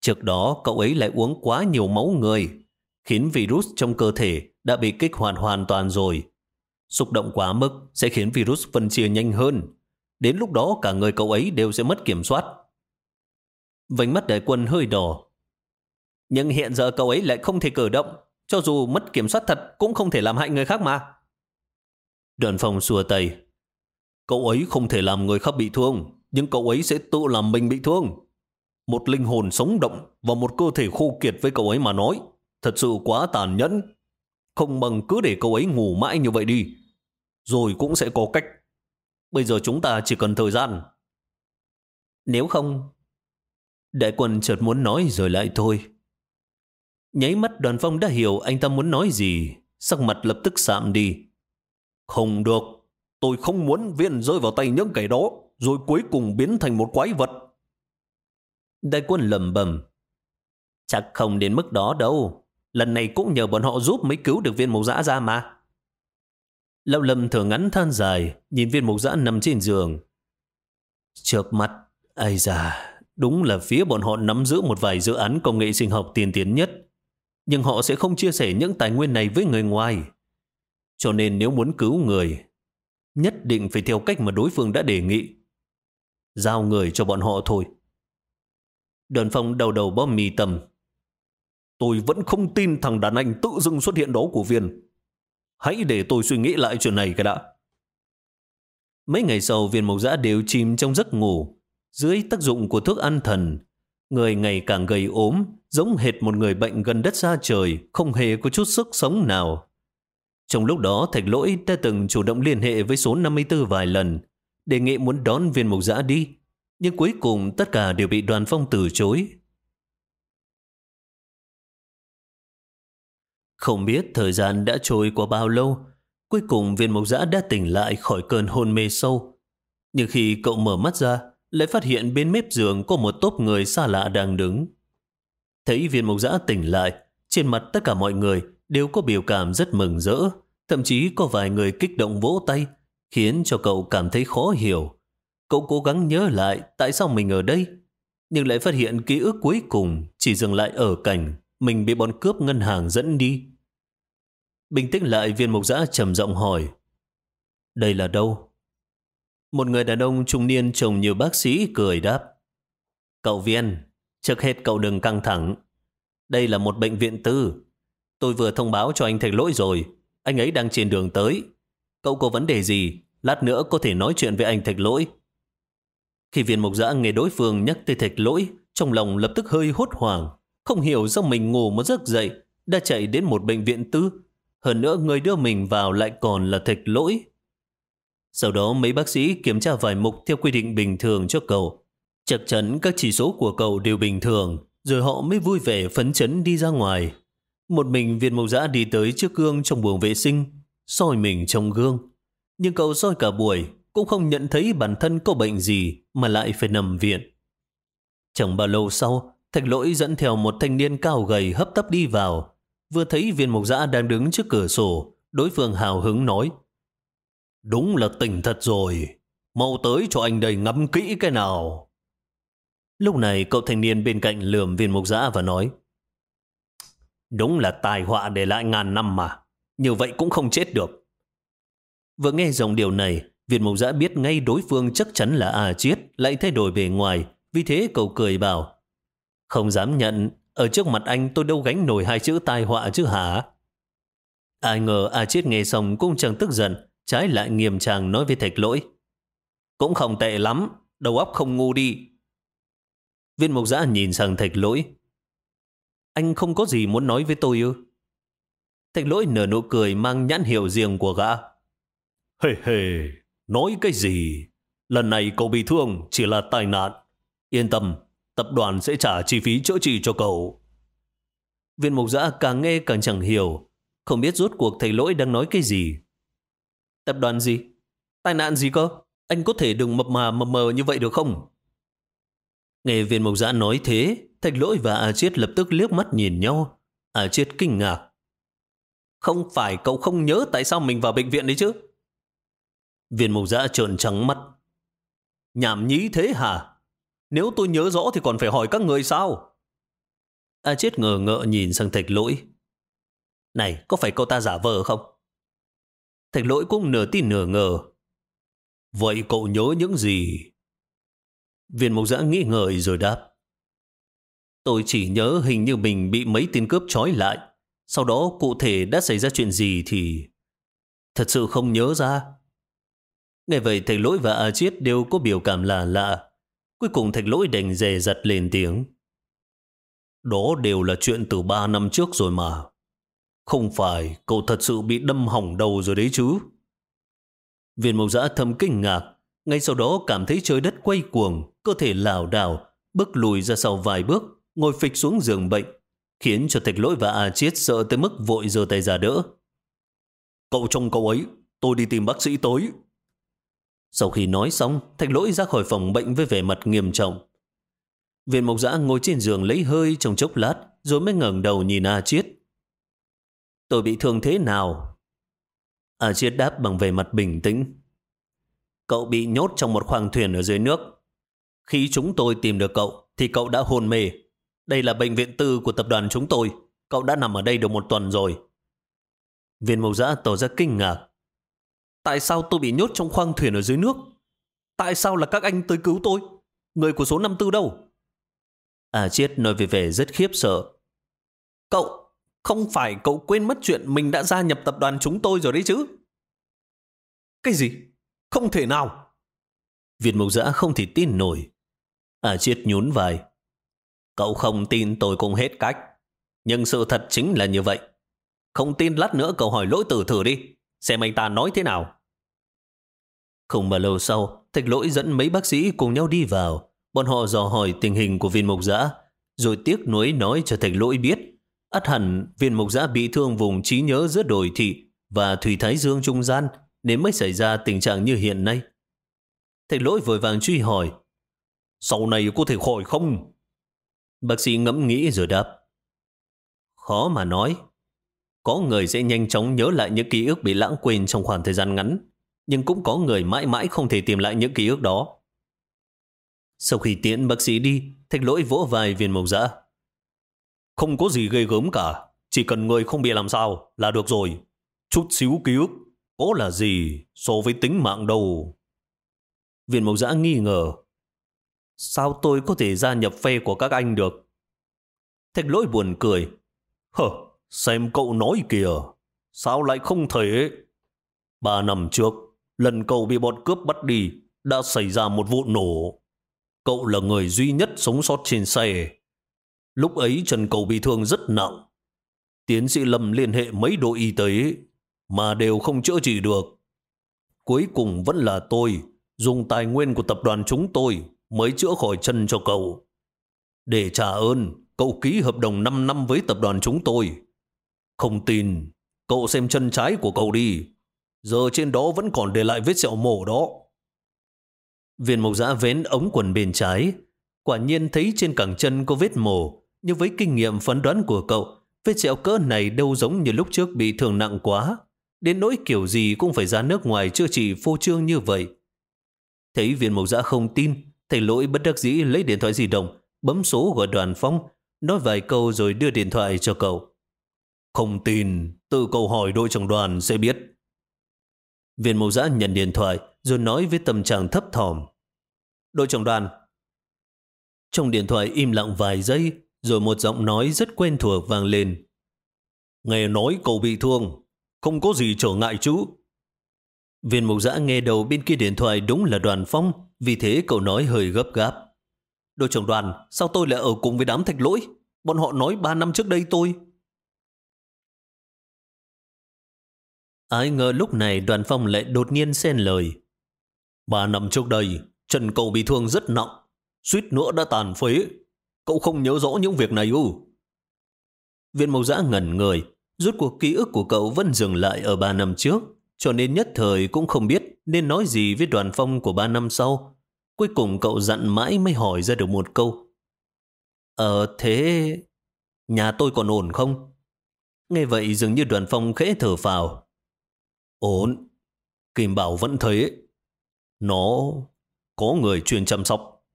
A: Trước đó cậu ấy lại uống quá nhiều máu người, khiến virus trong cơ thể đã bị kích hoạt hoàn toàn rồi. Xúc động quá mức sẽ khiến virus phân chia nhanh hơn. Đến lúc đó cả người cậu ấy đều sẽ mất kiểm soát. Vành mắt đại quân hơi đỏ. Nhưng hiện giờ cậu ấy lại không thể cử động. Cho dù mất kiểm soát thật cũng không thể làm hại người khác mà. Đoàn phòng xua tay. Cậu ấy không thể làm người khác bị thương, nhưng cậu ấy sẽ tự làm mình bị thương. Một linh hồn sống động và một cơ thể khô kiệt với cậu ấy mà nói, thật sự quá tàn nhẫn. Không bằng cứ để cậu ấy ngủ mãi như vậy đi, rồi cũng sẽ có cách. Bây giờ chúng ta chỉ cần thời gian. Nếu không... Đại quân chợt muốn nói rồi lại thôi. Nháy mắt đoàn phong đã hiểu anh ta muốn nói gì, sắc mặt lập tức sạm đi. Không được, tôi không muốn viên rơi vào tay những kẻ đó, rồi cuối cùng biến thành một quái vật. Đại quân lầm bầm. Chắc không đến mức đó đâu. Lần này cũng nhờ bọn họ giúp mới cứu được viên mục dã ra mà. Lão Lâm thở ngắn than dài, nhìn viên mục dã nằm trên giường. Chợp mắt, ai già, đúng là phía bọn họ nắm giữ một vài dự án công nghệ sinh học tiên tiến nhất. Nhưng họ sẽ không chia sẻ những tài nguyên này với người ngoài. Cho nên nếu muốn cứu người, nhất định phải theo cách mà đối phương đã đề nghị. Giao người cho bọn họ thôi. Đoàn phong đầu đầu bom mì tầm. Tôi vẫn không tin thằng đàn anh tự dưng xuất hiện đó của viên. Hãy để tôi suy nghĩ lại chuyện này cái đã. Mấy ngày sau viên mộc giã đều chìm trong giấc ngủ. Dưới tác dụng của thuốc an thần, Người ngày càng gầy ốm, giống hệt một người bệnh gần đất xa trời, không hề có chút sức sống nào. Trong lúc đó, Thạch Lỗi đã từng chủ động liên hệ với số 54 vài lần, đề nghị muốn đón viên mục giã đi. Nhưng cuối cùng tất cả đều bị đoàn phong từ chối. Không biết thời gian đã trôi qua bao lâu, cuối cùng viên mục giã đã tỉnh lại khỏi cơn hôn mê sâu. Nhưng khi cậu mở mắt ra, lại phát hiện bên mép giường có một tốp người xa lạ đang đứng. Thấy viên mục giã tỉnh lại, trên mặt tất cả mọi người đều có biểu cảm rất mừng rỡ, thậm chí có vài người kích động vỗ tay, khiến cho cậu cảm thấy khó hiểu. Cậu cố gắng nhớ lại tại sao mình ở đây, nhưng lại phát hiện ký ức cuối cùng chỉ dừng lại ở cảnh mình bị bọn cướp ngân hàng dẫn đi. Bình tĩnh lại viên mục giã trầm giọng hỏi, đây là đâu? Một người đàn ông trung niên trông như bác sĩ cười đáp, Cậu viên, trước hết cậu đừng căng thẳng. Đây là một bệnh viện tư. Tôi vừa thông báo cho anh thạch lỗi rồi. Anh ấy đang trên đường tới. Cậu có vấn đề gì? Lát nữa có thể nói chuyện với anh thạch lỗi. Khi viên mục giã nghe đối phương nhắc tới thạch lỗi, trong lòng lập tức hơi hốt hoảng. Không hiểu sao mình ngủ một giấc dậy, đã chạy đến một bệnh viện tư. Hơn nữa người đưa mình vào lại còn là thạch lỗi. Sau đó mấy bác sĩ kiểm tra vài mục theo quy định bình thường cho cậu. Chắc chắn các chỉ số của cậu đều bình thường, rồi họ mới vui vẻ phấn chấn đi ra ngoài. Một mình viên mộc giã đi tới trước gương trong buồng vệ sinh, soi mình trong gương. Nhưng cậu soi cả buổi, cũng không nhận thấy bản thân có bệnh gì mà lại phải nằm viện. Chẳng bao lâu sau, thạch lỗi dẫn theo một thanh niên cao gầy hấp tấp đi vào. Vừa thấy viên mộc giã đang đứng trước cửa sổ, đối phương hào hứng nói. Đúng là tỉnh thật rồi, mau tới cho anh đây ngắm kỹ cái nào. Lúc này cậu thanh niên bên cạnh lườm viên mục giã và nói Đúng là tài họa để lại ngàn năm mà, như vậy cũng không chết được. Vừa nghe dòng điều này, viên mục giã biết ngay đối phương chắc chắn là à chiết, lại thay đổi bề ngoài, vì thế cậu cười bảo Không dám nhận, ở trước mặt anh tôi đâu gánh nổi hai chữ tai họa chứ hả? Ai ngờ à chiết nghe xong cũng chẳng tức giận, trái lại nghiêm trang nói với thạch lỗi. Cũng không tệ lắm, đầu óc không ngu đi, Viên mộc giã nhìn sang thạch lỗi. Anh không có gì muốn nói với tôi ư? Thạch lỗi nở nụ cười mang nhãn hiệu riêng của gã. Hề hề, nói cái gì? Lần này cậu bị thương chỉ là tai nạn. Yên tâm, tập đoàn sẽ trả chi phí chữa trị cho cậu. Viên mục giã càng nghe càng chẳng hiểu, không biết rốt cuộc thầy lỗi đang nói cái gì. Tập đoàn gì? Tai nạn gì cơ? Anh có thể đừng mập mà mập mờ như vậy được không? Nghe viên mộc giã nói thế, thạch lỗi và A Chiết lập tức liếc mắt nhìn nhau. A Chiết kinh ngạc. Không phải cậu không nhớ tại sao mình vào bệnh viện đấy chứ? Viên mộc giã trợn trắng mắt. Nhảm nhí thế hả? Nếu tôi nhớ rõ thì còn phải hỏi các người sao? A Chiết ngờ ngợ nhìn sang thạch lỗi. Này, có phải cậu ta giả vờ không? Thạch lỗi cũng nửa tin nửa ngờ. Vậy cậu nhớ những gì Viên Mộc giã nghĩ ngợi rồi đáp. Tôi chỉ nhớ hình như mình bị mấy tên cướp trói lại. Sau đó cụ thể đã xảy ra chuyện gì thì... Thật sự không nhớ ra. Nghe vậy thạch lỗi và A Chiết đều có biểu cảm lạ lạ. Cuối cùng thạch lỗi đành dè giặt lên tiếng. Đó đều là chuyện từ ba năm trước rồi mà. Không phải cậu thật sự bị đâm hỏng đầu rồi đấy chứ. Viên mộc giã thầm kinh ngạc ngay sau đó cảm thấy trời đất quay cuồng, cơ thể lảo đảo, bước lùi ra sau vài bước, ngồi phịch xuống giường bệnh, khiến cho Thạch Lỗi và A Chiết sợ tới mức vội giơ tay ra đỡ. Cậu trông cậu ấy, tôi đi tìm bác sĩ tối. Sau khi nói xong, Thạch Lỗi ra khỏi phòng bệnh với vẻ mặt nghiêm trọng. Viên Mộc Giã ngồi trên giường lấy hơi trong chốc lát, rồi mới ngẩng đầu nhìn A Chiết. Tôi bị thương thế nào? A Chiết đáp bằng vẻ mặt bình tĩnh. Cậu bị nhốt trong một khoang thuyền ở dưới nước. Khi chúng tôi tìm được cậu, thì cậu đã hôn mê. Đây là bệnh viện tư của tập đoàn chúng tôi. Cậu đã nằm ở đây được một tuần rồi. Viên mộc giã tỏ ra kinh ngạc. Tại sao tôi bị nhốt trong khoang thuyền ở dưới nước? Tại sao là các anh tới cứu tôi? Người của số 54 đâu? À Chiết nói về vẻ rất khiếp sợ. Cậu, không phải cậu quên mất chuyện mình đã gia nhập tập đoàn chúng tôi rồi đấy chứ? Cái gì? Không thể nào. Việt Mộc Giã không thể tin nổi. Ờ, à Chiết nhún vai. Cậu không tin tôi cũng hết cách. Nhưng sự thật chính là như vậy. Không tin lát nữa cậu hỏi lỗi tử thử đi. Xem anh ta nói thế nào. Không bao lâu sau, thạch lỗi dẫn mấy bác sĩ cùng nhau đi vào. Bọn họ dò hỏi tình hình của viên mục giã, rồi tiếc nuối nói cho thạch lỗi biết. ắt hẳn viên mục giã bị thương vùng trí nhớ giữa đồi thị và Thủy Thái Dương trung gian nên mới xảy ra tình trạng như hiện nay. Thạch lỗi vội vàng truy hỏi, sau này có thể khỏi không? Bác sĩ ngẫm nghĩ rồi đáp, khó mà nói. Có người sẽ nhanh chóng nhớ lại những ký ức bị lãng quên trong khoảng thời gian ngắn, nhưng cũng có người mãi mãi không thể tìm lại những ký ức đó. Sau khi tiễn bác sĩ đi, thạch lỗi vỗ vai viên mộc dã. Không có gì gây gớm cả, chỉ cần người không bị làm sao là được rồi. Chút xíu ký ức, có là gì so với tính mạng đâu. Viên mộc dã nghi ngờ. Sao tôi có thể gia nhập phe của các anh được? Thạch lỗi buồn cười. Hờ, xem cậu nói kìa, sao lại không thể? Ba năm trước, lần cậu bị bọn cướp bắt đi, đã xảy ra một vụ nổ. Cậu là người duy nhất sống sót trên xe. Lúc ấy trần cầu bị thương rất nặng. Tiến sĩ Lâm liên hệ mấy đội y tế, mà đều không chữa trị được. Cuối cùng vẫn là tôi, dùng tài nguyên của tập đoàn chúng tôi mới chữa khỏi chân cho cậu. Để trả ơn, cậu ký hợp đồng 5 năm với tập đoàn chúng tôi. Không tin, cậu xem chân trái của cậu đi. Giờ trên đó vẫn còn để lại vết sẹo mổ đó. Viên mộc giã vén ống quần bên trái. Quả nhiên thấy trên cẳng chân có vết mổ. Nhưng với kinh nghiệm phán đoán của cậu, vết sẹo cỡ này đâu giống như lúc trước bị thương nặng quá. Đến nỗi kiểu gì cũng phải ra nước ngoài chữa trị phô trương như vậy. Thấy viên mộc giã không tin, thầy lỗi bất đắc dĩ lấy điện thoại di động, bấm số gọi đoàn phong, nói vài câu rồi đưa điện thoại cho cậu. Không tin, tự cậu hỏi đội trưởng đoàn sẽ biết. Viên mẫu giã nhận điện thoại rồi nói với tâm trạng thấp thỏm. Đội trưởng đoàn. Trong điện thoại im lặng vài giây rồi một giọng nói rất quen thuộc vang lên. Nghe nói cậu bị thương, không có gì trở ngại chứ. Viên mục giã nghe đầu bên kia điện thoại đúng là đoàn phong, vì thế cậu nói hơi gấp gáp. Đội trưởng đoàn, sao tôi lại ở cùng với đám thạch lỗi? Bọn họ nói ba năm trước đây tôi. Ai ngờ lúc này đoàn phong lại đột nhiên xen lời. Ba năm trước đây, Trần cậu bị thương rất nặng, suýt nữa đã tàn phế. Cậu không nhớ rõ những việc này ư? Viên mẫu giã ngẩn người, rút cuộc ký ức của cậu vẫn dừng lại ở ba năm trước, cho nên nhất thời cũng không biết nên nói gì với đoàn phong của ba năm sau. Cuối cùng cậu dặn mãi mới hỏi ra được một câu. Ờ thế... Nhà tôi còn ổn không? Nghe vậy dường như đoàn phong khẽ thở phào. Ổn. Kim Bảo vẫn thế. Nó có người chuyên chăm sóc.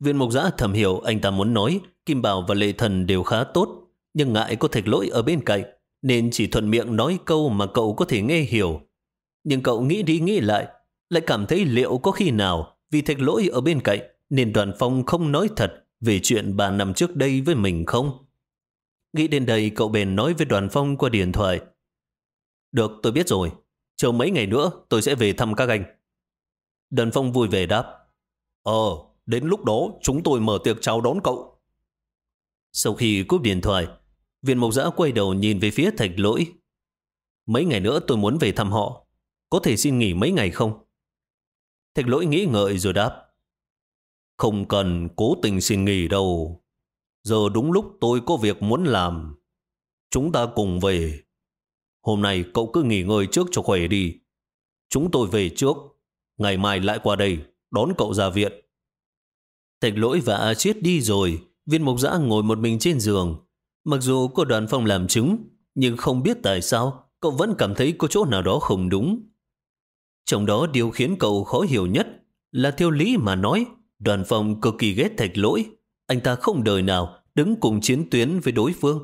A: Viên mục giã thầm hiểu anh ta muốn nói Kim Bảo và Lệ Thần đều khá tốt, nhưng ngại có thạch lỗi ở bên cạnh, nên chỉ thuận miệng nói câu mà cậu có thể nghe hiểu. Nhưng cậu nghĩ đi nghĩ lại, lại cảm thấy liệu có khi nào vì thạch lỗi ở bên cạnh nên đoàn phong không nói thật về chuyện bà nằm trước đây với mình không? Nghĩ đến đây cậu bèn nói với đoàn phong qua điện thoại. Được, tôi biết rồi. Chờ mấy ngày nữa tôi sẽ về thăm các anh. Đoàn phong vui vẻ đáp. Ờ, đến lúc đó chúng tôi mở tiệc chào đón cậu. Sau khi cúp điện thoại, viên mộc giã quay đầu nhìn về phía thạch lỗi. Mấy ngày nữa tôi muốn về thăm họ. Có thể xin nghỉ mấy ngày không? Thạch lỗi nghĩ ngợi rồi đáp. Không cần cố tình xin nghỉ đâu. Giờ đúng lúc tôi có việc muốn làm. Chúng ta cùng về. Hôm nay cậu cứ nghỉ ngơi trước cho khỏe đi. Chúng tôi về trước. Ngày mai lại qua đây, đón cậu ra viện. Thạch lỗi và A Chiết đi rồi. Viên Mộc giã ngồi một mình trên giường. Mặc dù có đoàn phong làm chứng, nhưng không biết tại sao cậu vẫn cảm thấy có chỗ nào đó không đúng. Trong đó điều khiến cậu khó hiểu nhất là theo lý mà nói đoàn phong cực kỳ ghét thạch lỗi. Anh ta không đời nào đứng cùng chiến tuyến với đối phương.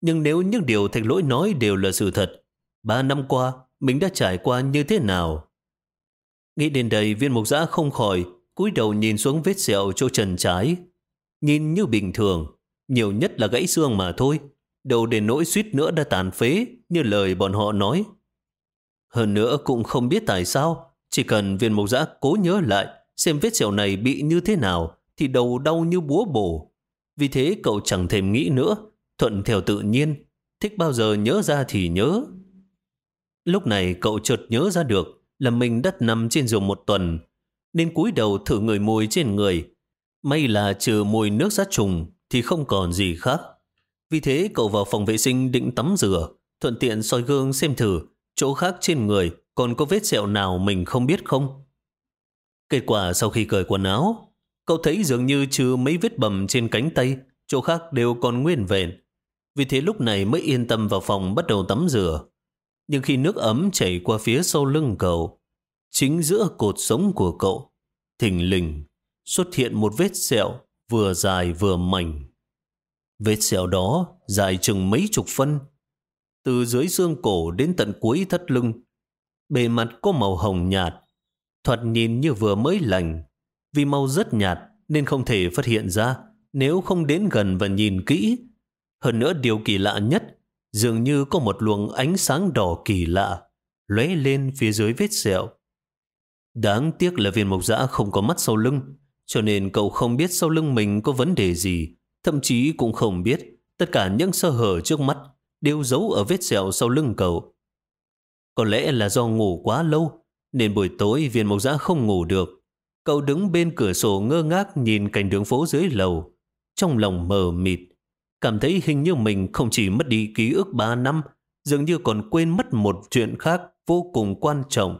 A: Nhưng nếu những điều thạch lỗi nói đều là sự thật, ba năm qua mình đã trải qua như thế nào? Nghĩ đến đây viên mục giã không khỏi cúi đầu nhìn xuống vết sẹo chỗ trần trái. Nhìn như bình thường, nhiều nhất là gãy xương mà thôi. Đầu đến nỗi suýt nữa đã tàn phế như lời bọn họ nói. Hơn nữa cũng không biết tại sao, chỉ cần viên mộc giã cố nhớ lại xem vết sẹo này bị như thế nào thì đầu đau như búa bổ. Vì thế cậu chẳng thèm nghĩ nữa, thuận theo tự nhiên, thích bao giờ nhớ ra thì nhớ. Lúc này cậu chợt nhớ ra được là mình đất nằm trên giường một tuần, nên cúi đầu thử người mùi trên người. May là trừ mùi nước sát trùng thì không còn gì khác. Vì thế cậu vào phòng vệ sinh định tắm rửa, thuận tiện soi gương xem thử chỗ khác trên người còn có vết sẹo nào mình không biết không. Kết quả sau khi cởi quần áo, cậu thấy dường như trừ mấy vết bầm trên cánh tay, chỗ khác đều còn nguyên vẹn. Vì thế lúc này mới yên tâm vào phòng bắt đầu tắm rửa. Nhưng khi nước ấm chảy qua phía sau lưng cậu, chính giữa cột sống của cậu, thình lình xuất hiện một vết sẹo vừa dài vừa mảnh. Vết sẹo đó dài chừng mấy chục phân, từ dưới xương cổ đến tận cuối thắt lưng. Bề mặt có màu hồng nhạt, thoạt nhìn như vừa mới lành. Vì màu rất nhạt nên không thể phát hiện ra nếu không đến gần và nhìn kỹ. Hơn nữa điều kỳ lạ nhất, dường như có một luồng ánh sáng đỏ kỳ lạ lóe lên phía dưới vết sẹo. Đáng tiếc là viên mộc dã không có mắt sau lưng, cho nên cậu không biết sau lưng mình có vấn đề gì, thậm chí cũng không biết tất cả những sơ hở trước mắt đều giấu ở vết sẹo sau lưng cậu. Có lẽ là do ngủ quá lâu, nên buổi tối viên mộc Giã không ngủ được. Cậu đứng bên cửa sổ ngơ ngác nhìn cảnh đường phố dưới lầu, trong lòng mờ mịt, cảm thấy hình như mình không chỉ mất đi ký ức ba năm, dường như còn quên mất một chuyện khác vô cùng quan trọng.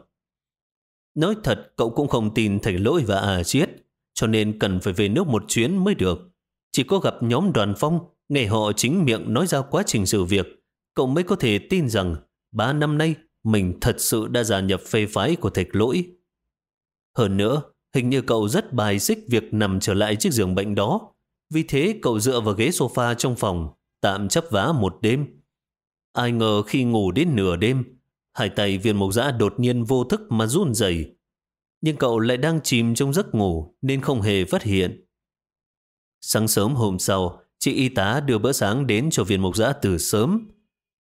A: Nói thật, cậu cũng không tin thầy lỗi và à chiết, cho nên cần phải về nước một chuyến mới được. Chỉ có gặp nhóm đoàn phong, nghe họ chính miệng nói ra quá trình sự việc, cậu mới có thể tin rằng ba năm nay mình thật sự đã gia nhập phê phái của thạch lỗi. Hơn nữa, hình như cậu rất bài xích việc nằm trở lại chiếc giường bệnh đó. Vì thế cậu dựa vào ghế sofa trong phòng, tạm chấp vá một đêm. Ai ngờ khi ngủ đến nửa đêm, hai tay viên mộc giã đột nhiên vô thức mà run rẩy nhưng cậu lại đang chìm trong giấc ngủ nên không hề phát hiện. Sáng sớm hôm sau, chị y tá đưa bữa sáng đến cho viên mục giã từ sớm.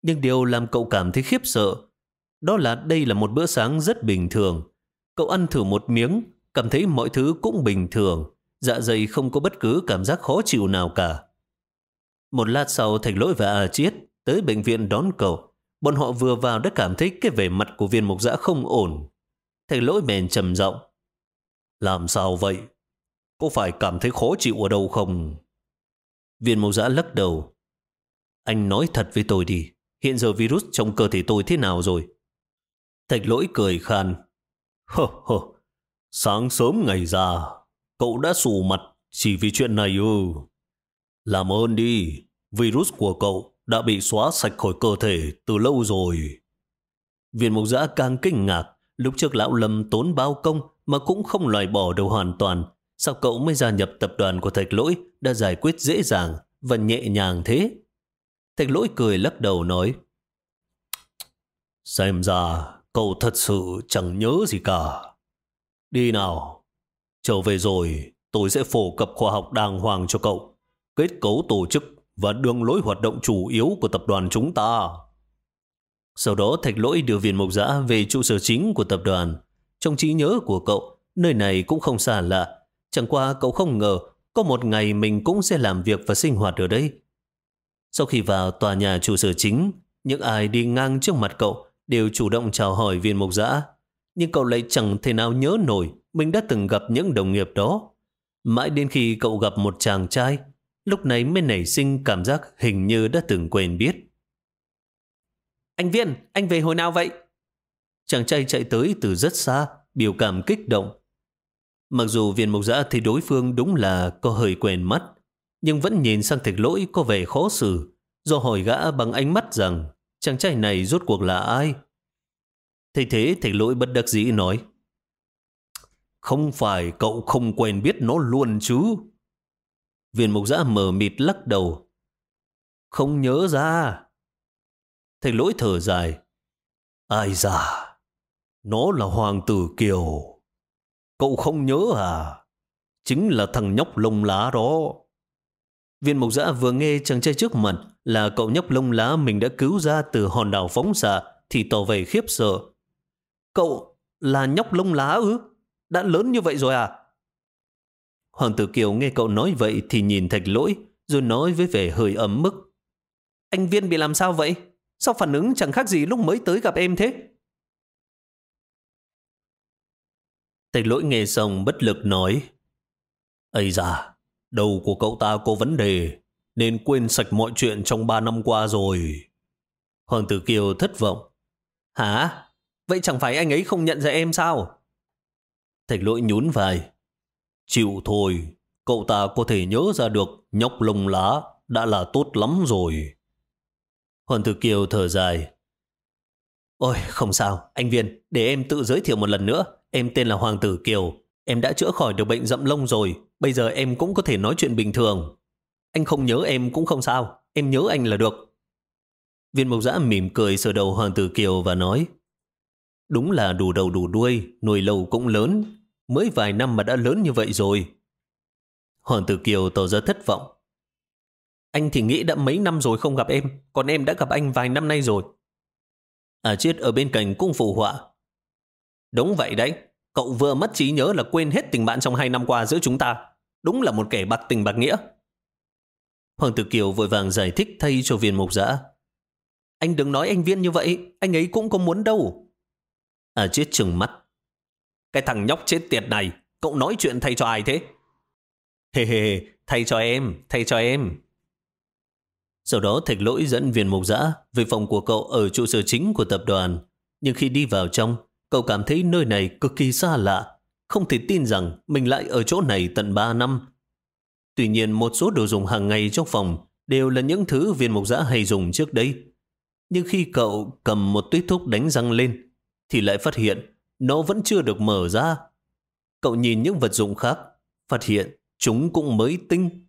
A: Nhưng điều làm cậu cảm thấy khiếp sợ đó là đây là một bữa sáng rất bình thường. Cậu ăn thử một miếng, cảm thấy mọi thứ cũng bình thường, dạ dày không có bất cứ cảm giác khó chịu nào cả. Một lát sau Thạch Lỗi và A Chiết tới bệnh viện đón cậu. Bọn họ vừa vào đã cảm thấy cái vẻ mặt của viên mục giã không ổn. Thạch Lỗi bèn trầm giọng Làm sao vậy? Có phải cảm thấy khó chịu ở đâu không? Viên mẫu giã lắc đầu. Anh nói thật với tôi đi. Hiện giờ virus trong cơ thể tôi thế nào rồi? Thạch lỗi cười khan. Hơ hơ, sáng sớm ngày ra, cậu đã sù mặt chỉ vì chuyện này ư. Làm ơn đi, virus của cậu đã bị xóa sạch khỏi cơ thể từ lâu rồi. Viên mục giã càng kinh ngạc, lúc trước lão lâm tốn bao công mà cũng không loại bỏ được hoàn toàn. Sao cậu mới gia nhập tập đoàn của thạch lỗi đã giải quyết dễ dàng và nhẹ nhàng thế? Thạch lỗi cười lắc đầu nói Xem ra Cậu thật sự chẳng nhớ gì cả. Đi nào. Trở về rồi, tôi sẽ phổ cập khoa học đàng hoàng cho cậu. Kết cấu tổ chức và đường lối hoạt động chủ yếu của tập đoàn chúng ta. Sau đó Thạch Lỗi đưa viên mộc giã về trụ sở chính của tập đoàn. Trong trí nhớ của cậu, nơi này cũng không xa lạ. Chẳng qua cậu không ngờ có một ngày mình cũng sẽ làm việc và sinh hoạt ở đây. Sau khi vào tòa nhà trụ sở chính, những ai đi ngang trước mặt cậu đều chủ động chào hỏi viên mộc giã. Nhưng cậu lại chẳng thể nào nhớ nổi mình đã từng gặp những đồng nghiệp đó. Mãi đến khi cậu gặp một chàng trai, lúc này mới nảy sinh cảm giác hình như đã từng quen biết. Anh Viên, anh về hồi nào vậy? Chàng trai chạy tới từ rất xa, biểu cảm kích động. Mặc dù viên Mộc giã thì đối phương đúng là có hơi quen mắt, nhưng vẫn nhìn sang thạch lỗi có vẻ khó xử, do hỏi gã bằng ánh mắt rằng chàng trai này rốt cuộc là ai? Thế thế thầy lỗi bất đắc dĩ nói. Không phải cậu không quen biết nó luôn chứ? Viên mục giã mờ mịt lắc đầu. Không nhớ ra. Thầy lỗi thở dài. Ai già? Nó là Hoàng tử Kiều. Cậu không nhớ à? Chính là thằng nhóc lông lá đó. Viên mộc dã vừa nghe chàng trai trước mặt là cậu nhóc lông lá mình đã cứu ra từ hòn đảo phóng xạ thì tỏ vẻ khiếp sợ. Cậu là nhóc lông lá ư? Đã lớn như vậy rồi à? Hoàng tử Kiều nghe cậu nói vậy thì nhìn thạch lỗi, rồi nói với vẻ hơi ấm mức. Anh Viên bị làm sao vậy? Sao phản ứng chẳng khác gì lúc mới tới gặp em thế? Thạch lỗi nghe xong bất lực nói. Ây da, đầu của cậu ta có vấn đề, nên quên sạch mọi chuyện trong ba năm qua rồi. Hoàng tử Kiều thất vọng. Hả? Vậy chẳng phải anh ấy không nhận ra em sao? Thạch lỗi nhún vai. Chịu thôi, cậu ta có thể nhớ ra được nhóc lông lá đã là tốt lắm rồi. Hoàng tử Kiều thở dài. Ôi, không sao, anh Viên, để em tự giới thiệu một lần nữa. Em tên là Hoàng tử Kiều. Em đã chữa khỏi được bệnh rậm lông rồi. Bây giờ em cũng có thể nói chuyện bình thường. Anh không nhớ em cũng không sao. Em nhớ anh là được. Viên mộc giã mỉm cười sờ đầu Hoàng tử Kiều và nói Đúng là đủ đầu đủ đuôi, nuôi lâu cũng lớn. Mới vài năm mà đã lớn như vậy rồi. Hoàng tử Kiều tỏ ra thất vọng. Anh thì nghĩ đã mấy năm rồi không gặp em, còn em đã gặp anh vài năm nay rồi. À chết ở bên cạnh cũng phụ họa. Đúng vậy đấy, cậu vừa mất trí nhớ là quên hết tình bạn trong hai năm qua giữa chúng ta. Đúng là một kẻ bạc tình bạc nghĩa. Hoàng tử Kiều vội vàng giải thích thay cho viên mục giã. Anh đừng nói anh viên như vậy, anh ấy cũng có muốn đâu. À chết trừng mắt. Cái thằng nhóc chết tiệt này, cậu nói chuyện thay cho ai thế? Hề hề, thay cho em, thay cho em. Sau đó thạch lỗi dẫn viên mục giã về phòng của cậu ở trụ sở chính của tập đoàn. Nhưng khi đi vào trong, cậu cảm thấy nơi này cực kỳ xa lạ. Không thể tin rằng mình lại ở chỗ này tận 3 năm. Tuy nhiên một số đồ dùng hàng ngày trong phòng đều là những thứ viên mục giã hay dùng trước đây. Nhưng khi cậu cầm một tuyết thuốc đánh răng lên, thì lại phát hiện nó vẫn chưa được mở ra. Cậu nhìn những vật dụng khác, phát hiện chúng cũng mới tinh.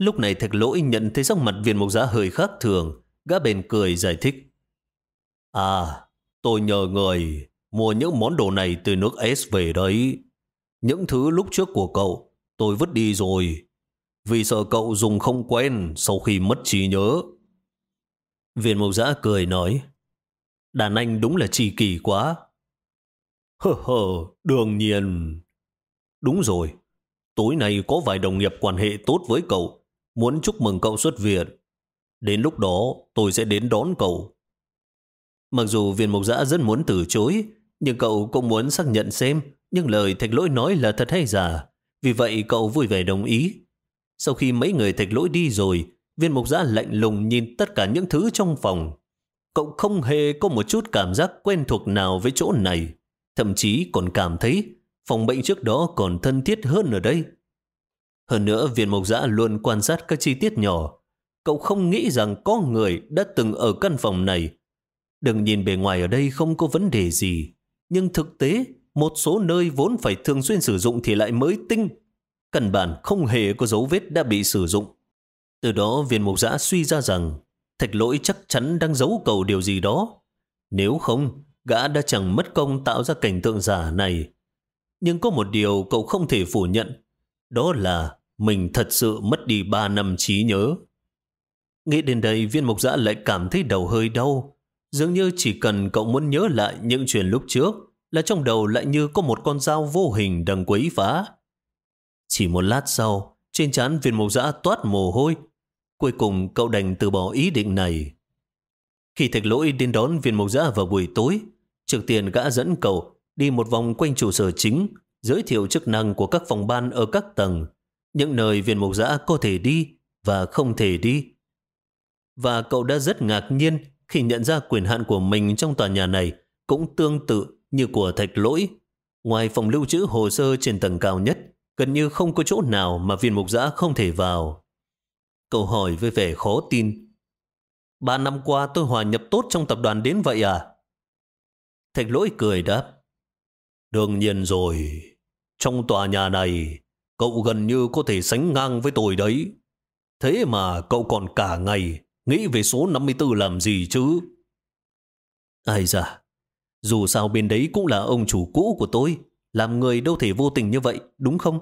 A: Lúc này thạch lỗi nhận thấy sắc mặt viên mục giã hơi khác thường, gã bền cười giải thích. À, tôi nhờ người mua những món đồ này từ nước S về đấy. Những thứ lúc trước của cậu tôi vứt đi rồi, vì sợ cậu dùng không quen sau khi mất trí nhớ. Viên mục giã cười nói, đàn anh đúng là trì kỳ quá. Hơ hơ, đương nhiên. Đúng rồi, tối nay có vài đồng nghiệp quan hệ tốt với cậu muốn chúc mừng cậu xuất viện. Đến lúc đó tôi sẽ đến đón cậu. Mặc dù viên mục giã rất muốn từ chối, nhưng cậu cũng muốn xác nhận xem những lời thạch lỗi nói là thật hay giả. Vì vậy cậu vui vẻ đồng ý. Sau khi mấy người thạch lỗi đi rồi, viên mục giã lạnh lùng nhìn tất cả những thứ trong phòng. Cậu không hề có một chút cảm giác quen thuộc nào với chỗ này. Thậm chí còn cảm thấy phòng bệnh trước đó còn thân thiết hơn ở đây. Hơn nữa, viên mộc giã luôn quan sát các chi tiết nhỏ. Cậu không nghĩ rằng có người đã từng ở căn phòng này. Đừng nhìn bề ngoài ở đây không có vấn đề gì. Nhưng thực tế, một số nơi vốn phải thường xuyên sử dụng thì lại mới tinh. Căn bản không hề có dấu vết đã bị sử dụng. Từ đó viên mục giã suy ra rằng thạch lỗi chắc chắn đang giấu cầu điều gì đó. Nếu không, gã đã chẳng mất công tạo ra cảnh tượng giả này. Nhưng có một điều cậu không thể phủ nhận, đó là mình thật sự mất đi ba năm trí nhớ. Nghĩ đến đây viên mục giã lại cảm thấy đầu hơi đau. Dường như chỉ cần cậu muốn nhớ lại những chuyện lúc trước là trong đầu lại như có một con dao vô hình đang quấy phá. Chỉ một lát sau, trên trán viên mục giã toát mồ hôi. Cuối cùng cậu đành từ bỏ ý định này. Khi thạch lỗi đến đón viên mục giã vào buổi tối, trực tiền gã dẫn cậu đi một vòng quanh trụ sở chính, giới thiệu chức năng của các phòng ban ở các tầng, những nơi viên mục giã có thể đi và không thể đi. Và cậu đã rất ngạc nhiên khi nhận ra quyền hạn của mình trong tòa nhà này cũng tương tự như của thạch lỗi. Ngoài phòng lưu trữ hồ sơ trên tầng cao nhất, gần như không có chỗ nào mà viên mục giã không thể vào. Cậu hỏi với vẻ khó tin. Ba năm qua tôi hòa nhập tốt trong tập đoàn đến vậy à? Thạch lỗi cười đáp. Đương nhiên rồi. Trong tòa nhà này, Cậu gần như có thể sánh ngang với tôi đấy. Thế mà cậu còn cả ngày nghĩ về số 54 làm gì chứ? Ai da, dù sao bên đấy cũng là ông chủ cũ của tôi, làm người đâu thể vô tình như vậy, đúng không?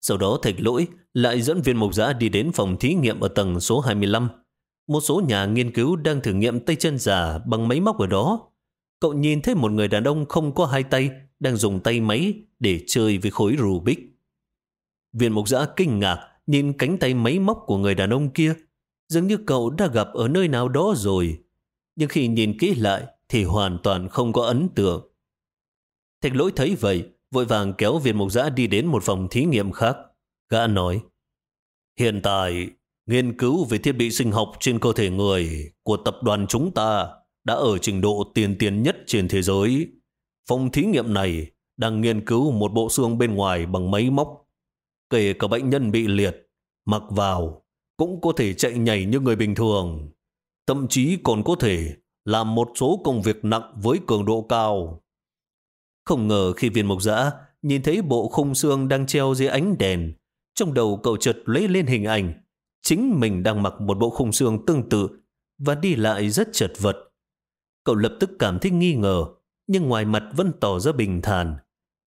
A: Sau đó thạch lỗi lại dẫn viên mộc giã đi đến phòng thí nghiệm ở tầng số 25. Một số nhà nghiên cứu đang thử nghiệm tay chân giả bằng máy móc ở đó. Cậu nhìn thấy một người đàn ông không có hai tay đang dùng tay máy để chơi với khối Rubik. Viên mục giã kinh ngạc nhìn cánh tay máy móc của người đàn ông kia, dường như cậu đã gặp ở nơi nào đó rồi. Nhưng khi nhìn kỹ lại thì hoàn toàn không có ấn tượng. Thạch lỗi thấy vậy, vội vàng kéo viên mục giã đi đến một phòng thí nghiệm khác. Gã nói, hiện tại, nghiên cứu về thiết bị sinh học trên cơ thể người của tập đoàn chúng ta đã ở trình độ tiên tiến nhất trên thế giới. Phòng thí nghiệm này đang nghiên cứu một bộ xương bên ngoài bằng máy móc. Kể cả bệnh nhân bị liệt, mặc vào, cũng có thể chạy nhảy như người bình thường. Thậm chí còn có thể làm một số công việc nặng với cường độ cao. Không ngờ khi viên mộc dã nhìn thấy bộ khung xương đang treo dưới ánh đèn, trong đầu cậu chợt lấy lên hình ảnh. Chính mình đang mặc một bộ khung xương tương tự và đi lại rất chật vật. Cậu lập tức cảm thấy nghi ngờ, nhưng ngoài mặt vẫn tỏ ra bình thản.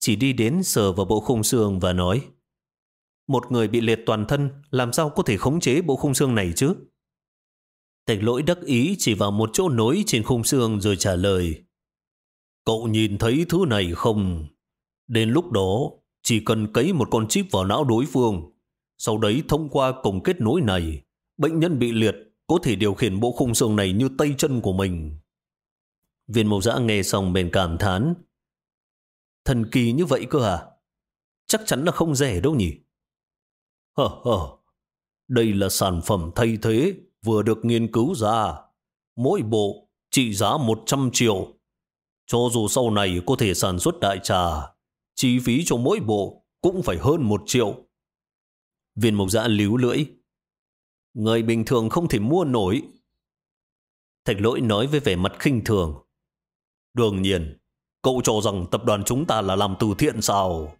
A: Chỉ đi đến sờ vào bộ khung xương và nói một người bị liệt toàn thân làm sao có thể khống chế bộ khung xương này chứ? Tịch lỗi đắc ý chỉ vào một chỗ nối trên khung xương rồi trả lời Cậu nhìn thấy thứ này không? Đến lúc đó, chỉ cần cấy một con chip vào não đối phương. Sau đấy thông qua cổng kết nối này, bệnh nhân bị liệt có thể điều khiển bộ khung xương này như tay chân của mình. Viên mộc giã nghe xong bền cảm thán. Thần kỳ như vậy cơ à? Chắc chắn là không rẻ đâu nhỉ? Hờ hờ, đây là sản phẩm thay thế vừa được nghiên cứu ra. Mỗi bộ trị giá 100 triệu. Cho dù sau này có thể sản xuất đại trà, chi phí cho mỗi bộ cũng phải hơn một triệu. Viên mộc giã líu lưỡi. Người bình thường không thể mua nổi. Thạch lỗi nói với vẻ mặt khinh thường. Đương nhiên, cậu cho rằng tập đoàn chúng ta là làm từ thiện sao?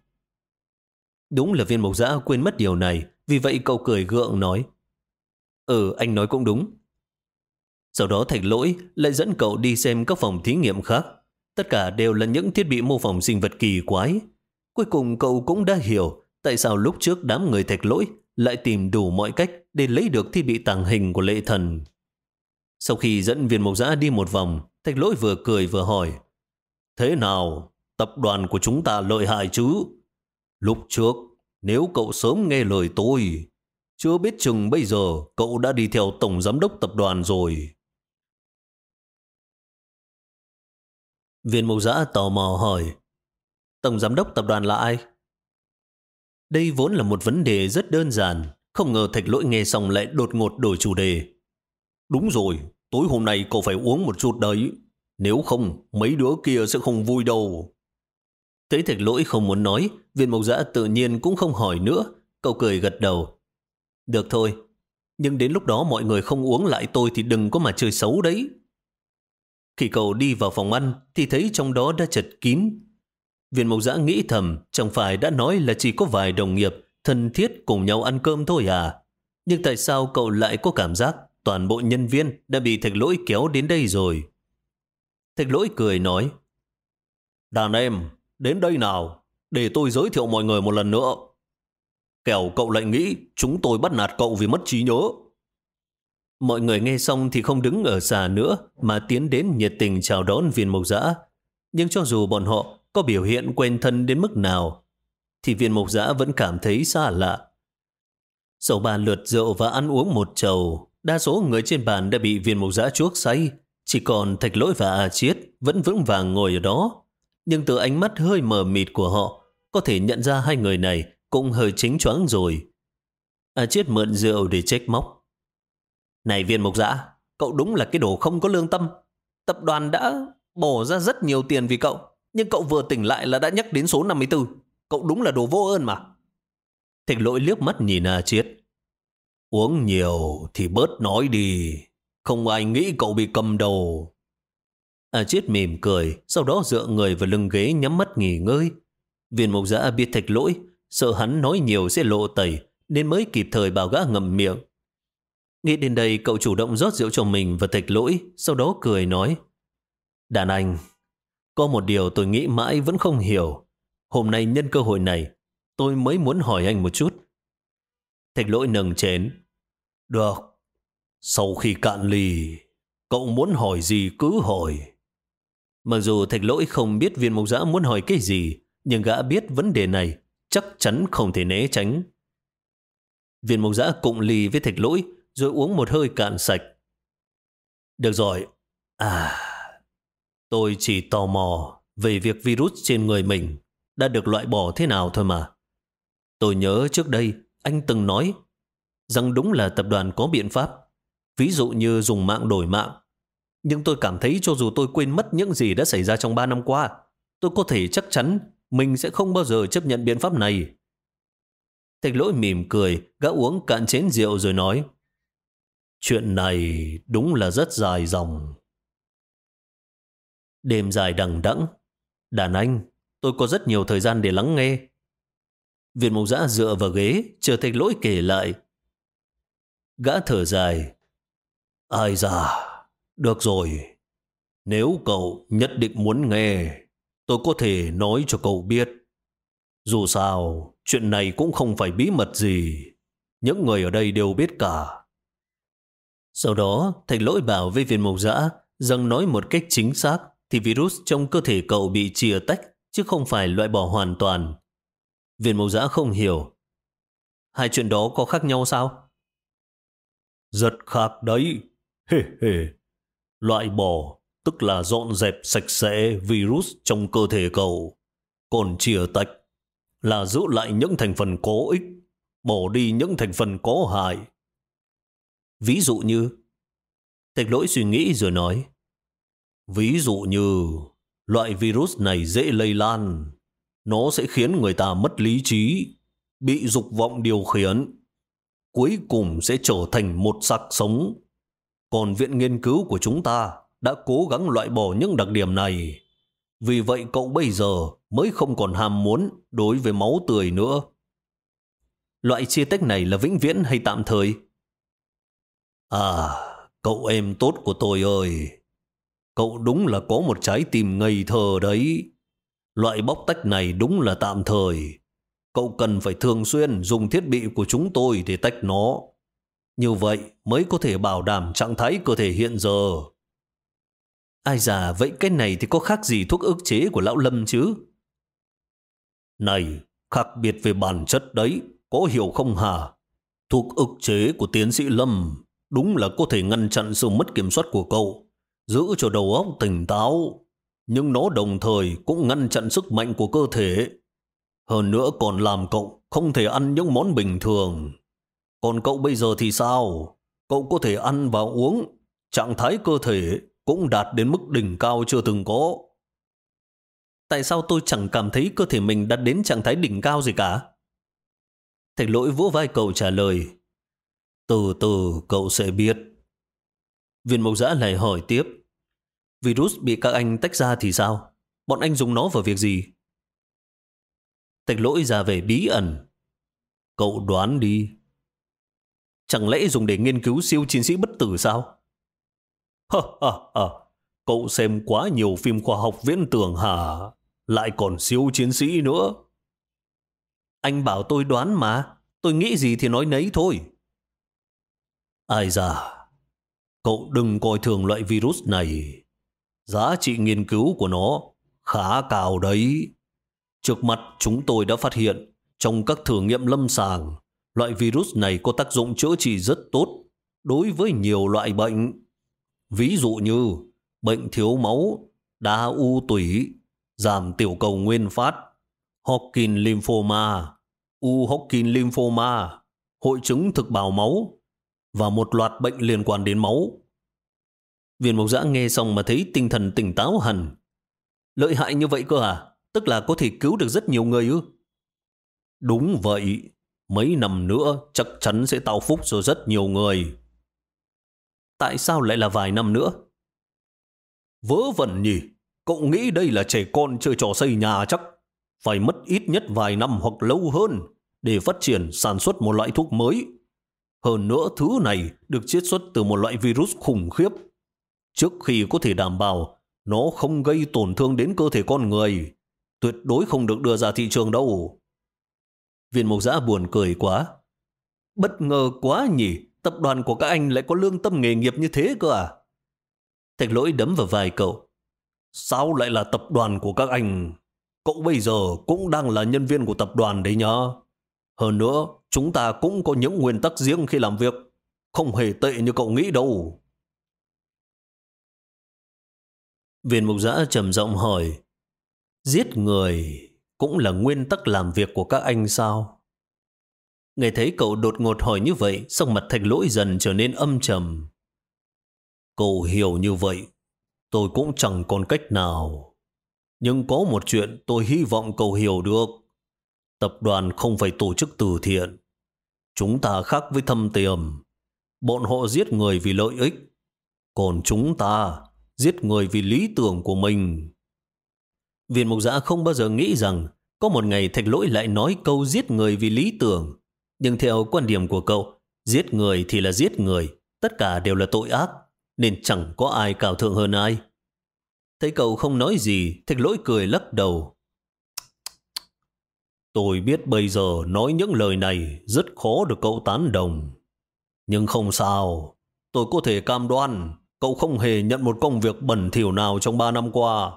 A: Đúng là viên mộc giã quên mất điều này, vì vậy cậu cười gượng nói. Ừ, anh nói cũng đúng. Sau đó thạch lỗi lại dẫn cậu đi xem các phòng thí nghiệm khác. Tất cả đều là những thiết bị mô phỏng sinh vật kỳ quái. Cuối cùng cậu cũng đã hiểu tại sao lúc trước đám người thạch lỗi lại tìm đủ mọi cách để lấy được thiết bị tàng hình của lệ thần. Sau khi dẫn viên mộc giã đi một vòng, thạch lỗi vừa cười vừa hỏi Thế nào, tập đoàn của chúng ta lợi hại chứ? Lúc trước, nếu cậu sớm nghe lời tôi, chưa biết chừng bây giờ cậu đã đi theo tổng giám đốc tập đoàn rồi. Viên mục giã tò mò hỏi, Tổng giám đốc tập đoàn là ai? Đây vốn là một vấn đề rất đơn giản, không ngờ thạch lỗi nghe xong lại đột ngột đổi chủ đề. Đúng rồi, tối hôm nay cậu phải uống một chút đấy, nếu không mấy đứa kia sẽ không vui đâu. Thấy thạch lỗi không muốn nói, viên mộc giã tự nhiên cũng không hỏi nữa, cậu cười gật đầu. Được thôi, nhưng đến lúc đó mọi người không uống lại tôi thì đừng có mà chơi xấu đấy. Khi cậu đi vào phòng ăn thì thấy trong đó đã chật kín. Viên mộc giã nghĩ thầm chẳng phải đã nói là chỉ có vài đồng nghiệp thân thiết cùng nhau ăn cơm thôi à. Nhưng tại sao cậu lại có cảm giác toàn bộ nhân viên đã bị thạch lỗi kéo đến đây rồi? Thạch lỗi cười nói Đàn em, đến đây nào, để tôi giới thiệu mọi người một lần nữa. Kẻo cậu lại nghĩ chúng tôi bắt nạt cậu vì mất trí nhớ. Mọi người nghe xong thì không đứng ở xa nữa mà tiến đến nhiệt tình chào đón viên mộc giã. Nhưng cho dù bọn họ có biểu hiện quen thân đến mức nào, thì viên mộc giã vẫn cảm thấy xa lạ. Sau ba lượt rượu và ăn uống một chầu, đa số người trên bàn đã bị viên mộc giã chuốc say. Chỉ còn thạch lỗi và A Chiết vẫn vững vàng ngồi ở đó. Nhưng từ ánh mắt hơi mờ mịt của họ, có thể nhận ra hai người này cũng hơi chính choáng rồi. A Chiết mượn rượu để trách móc. Này viên mộc dã, cậu đúng là cái đồ không có lương tâm. Tập đoàn đã bỏ ra rất nhiều tiền vì cậu, nhưng cậu vừa tỉnh lại là đã nhắc đến số 54. Cậu đúng là đồ vô ơn mà. Thịnh lỗi liếc mắt nhìn A Chiết. Uống nhiều thì bớt nói đi. Không ai nghĩ cậu bị cầm đầu. A Chiết mỉm cười, sau đó dựa người vào lưng ghế nhắm mắt nghỉ ngơi. Viên mộc giã biết thạch lỗi, sợ hắn nói nhiều sẽ lộ tẩy, nên mới kịp thời bảo gã ngậm miệng. Nghĩ đến đây cậu chủ động rót rượu cho mình và thạch lỗi, sau đó cười nói. Đàn anh, có một điều tôi nghĩ mãi vẫn không hiểu. Hôm nay nhân cơ hội này, tôi mới muốn hỏi anh một chút. Thạch lỗi nâng chén. Được, sau khi cạn lì, cậu muốn hỏi gì cứ hỏi. Mặc dù thạch lỗi không biết viên mộc giã muốn hỏi cái gì, nhưng gã biết vấn đề này chắc chắn không thể né tránh. Viên mộc giã cụng lì với thạch lỗi rồi uống một hơi cạn sạch. Được rồi. À, tôi chỉ tò mò về việc virus trên người mình đã được loại bỏ thế nào thôi mà. Tôi nhớ trước đây anh từng nói rằng đúng là tập đoàn có biện pháp, ví dụ như dùng mạng đổi mạng. Nhưng tôi cảm thấy cho dù tôi quên mất những gì đã xảy ra trong 3 năm qua, tôi có thể chắc chắn mình sẽ không bao giờ chấp nhận biện pháp này. Thạch lỗi mỉm cười, gã uống cạn chén rượu rồi nói Chuyện này đúng là rất dài dòng. Đêm dài đằng đẵng Đàn anh, tôi có rất nhiều thời gian để lắng nghe. Viện mục giã dựa vào ghế, chờ thạch lỗi kể lại. Gã thở dài. Ai già được rồi. Nếu cậu nhất định muốn nghe, tôi có thể nói cho cậu biết. Dù sao, chuyện này cũng không phải bí mật gì. Những người ở đây đều biết cả. Sau đó, thạch lỗi bảo với viên mộc giã rằng nói một cách chính xác thì virus trong cơ thể cậu bị chia tách chứ không phải loại bỏ hoàn toàn. Viên mộc giã không hiểu. Hai chuyện đó có khác nhau sao? Rất khác đấy. Hê hê. Loại bỏ tức là dọn dẹp sạch sẽ virus trong cơ thể cậu. Còn chia tách là giữ lại những thành phần có ích, bỏ đi những thành phần có hại. Ví dụ như, thạch lỗi suy nghĩ rồi nói, ví dụ như loại virus này dễ lây lan, nó sẽ khiến người ta mất lý trí, bị dục vọng điều khiển, cuối cùng sẽ trở thành một xác sống. Còn viện nghiên cứu của chúng ta đã cố gắng loại bỏ những đặc điểm này. Vì vậy cậu bây giờ mới không còn ham muốn đối với máu tươi nữa. Loại chia tách này là vĩnh viễn hay tạm thời? À, cậu em tốt của tôi ơi, cậu đúng là có một trái tim ngây thơ đấy. Loại bóc tách này đúng là tạm thời. Cậu cần phải thường xuyên dùng thiết bị của chúng tôi để tách nó. Như vậy mới có thể bảo đảm trạng thái cơ thể hiện giờ. Ai già, vậy cái này thì có khác gì thuốc ức chế của lão Lâm chứ? Này, khác biệt về bản chất đấy, có hiểu không hả? Thuốc ức chế của tiến sĩ Lâm đúng là có thể ngăn chặn sự mất kiểm soát của cậu, giữ cho đầu óc tỉnh táo, nhưng nó đồng thời cũng ngăn chặn sức mạnh của cơ thể. Hơn nữa còn làm cậu không thể ăn những món bình thường. Còn cậu bây giờ thì sao? Cậu có thể ăn và uống, trạng thái cơ thể cũng đạt đến mức đỉnh cao chưa từng có. Tại sao tôi chẳng cảm thấy cơ thể mình đạt đến trạng thái đỉnh cao gì cả? thầy lỗi vỗ vai cậu trả lời. Từ từ cậu sẽ biết. Viên mộc giã lại hỏi tiếp. Virus bị các anh tách ra thì sao? Bọn anh dùng nó vào việc gì? Thạch lỗi ra về bí ẩn. Cậu đoán đi. Chẳng lẽ dùng để nghiên cứu siêu chiến sĩ bất tử sao? Ha ha ha, cậu xem quá nhiều phim khoa học viễn tưởng hả? Lại còn siêu chiến sĩ nữa. Anh bảo tôi đoán mà, tôi nghĩ gì thì nói nấy thôi. Ai da, cậu đừng coi thường loại virus này. Giá trị nghiên cứu của nó khá cao đấy. Trước mặt chúng tôi đã phát hiện trong các thử nghiệm lâm sàng, loại virus này có tác dụng chữa trị rất tốt đối với nhiều loại bệnh. Ví dụ như bệnh thiếu máu, đa u tủy, giảm tiểu cầu nguyên phát, Hodgkin lymphoma, u Hodgkin lymphoma, hội chứng thực bào máu và một loạt bệnh liên quan đến máu. Viên mộc giã nghe xong mà thấy tinh thần tỉnh táo hẳn. Lợi hại như vậy cơ à? Tức là có thể cứu được rất nhiều người ư? Đúng vậy. Mấy năm nữa chắc chắn sẽ tạo phúc cho rất nhiều người. Tại sao lại là vài năm nữa? Vớ vẩn nhỉ? Cậu nghĩ đây là trẻ con chơi trò xây nhà chắc? Phải mất ít nhất vài năm hoặc lâu hơn để phát triển sản xuất một loại thuốc mới. Hơn nữa thứ này được chiết xuất từ một loại virus khủng khiếp. Trước khi có thể đảm bảo nó không gây tổn thương đến cơ thể con người, tuyệt đối không được đưa ra thị trường đâu. Viên mộc giã buồn cười quá. Bất ngờ quá nhỉ, tập đoàn của các anh lại có lương tâm nghề nghiệp như thế cơ à? Thạch lỗi đấm vào vai cậu. Sao lại là tập đoàn của các anh? Cậu bây giờ cũng đang là nhân viên của tập đoàn đấy nhá. Hơn nữa, Chúng ta cũng có những nguyên tắc riêng khi làm việc. Không hề tệ như cậu nghĩ đâu. Viên mục giã trầm giọng hỏi, giết người cũng là nguyên tắc làm việc của các anh sao? Nghe thấy cậu đột ngột hỏi như vậy, sắc mặt thạch lỗi dần trở nên âm trầm. Cậu hiểu như vậy, tôi cũng chẳng còn cách nào. Nhưng có một chuyện tôi hy vọng cậu hiểu được. Tập đoàn không phải tổ chức từ thiện. Chúng ta khác với thâm tiềm. Bọn họ giết người vì lợi ích. Còn chúng ta giết người vì lý tưởng của mình. Viên mục giã không bao giờ nghĩ rằng có một ngày thạch lỗi lại nói câu giết người vì lý tưởng. Nhưng theo quan điểm của cậu, giết người thì là giết người, tất cả đều là tội ác, nên chẳng có ai cao thượng hơn ai. Thấy cậu không nói gì, thạch lỗi cười lắc đầu. Tôi biết bây giờ nói những lời này rất khó được cậu tán đồng. Nhưng không sao, tôi có thể cam đoan cậu không hề nhận một công việc bẩn thỉu nào trong ba năm qua.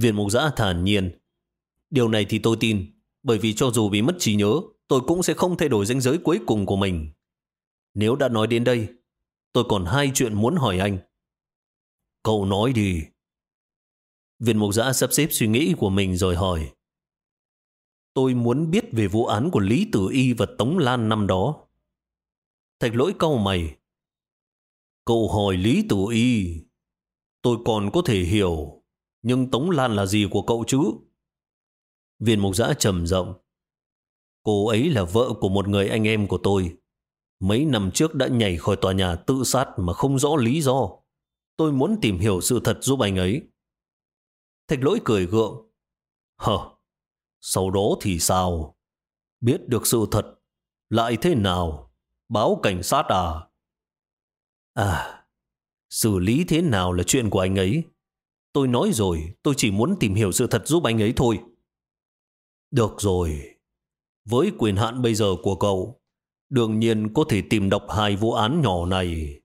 A: Viên mục giã thản nhiên. Điều này thì tôi tin, bởi vì cho dù bị mất trí nhớ, tôi cũng sẽ không thay đổi danh giới cuối cùng của mình. Nếu đã nói đến đây, tôi còn hai chuyện muốn hỏi anh. Cậu nói đi. Viên mục giã sắp xếp suy nghĩ của mình rồi hỏi. Tôi muốn biết về vụ án của Lý Tử Y và Tống Lan năm đó. Thạch lỗi câu mày. Cậu hỏi Lý Tử Y. Tôi còn có thể hiểu. Nhưng Tống Lan là gì của cậu chứ? Viên mục giã trầm rộng. Cô ấy là vợ của một người anh em của tôi. Mấy năm trước đã nhảy khỏi tòa nhà tự sát mà không rõ lý do. Tôi muốn tìm hiểu sự thật giúp anh ấy. Thạch lỗi cười gượng. Hờ, sau đó thì sao? Biết được sự thật, lại thế nào? Báo cảnh sát à? À, xử lý thế nào là chuyện của anh ấy. Tôi nói rồi, tôi chỉ muốn tìm hiểu sự thật giúp anh ấy thôi. Được rồi, với quyền hạn bây giờ của cậu, đương nhiên có thể tìm đọc hai vụ án nhỏ này.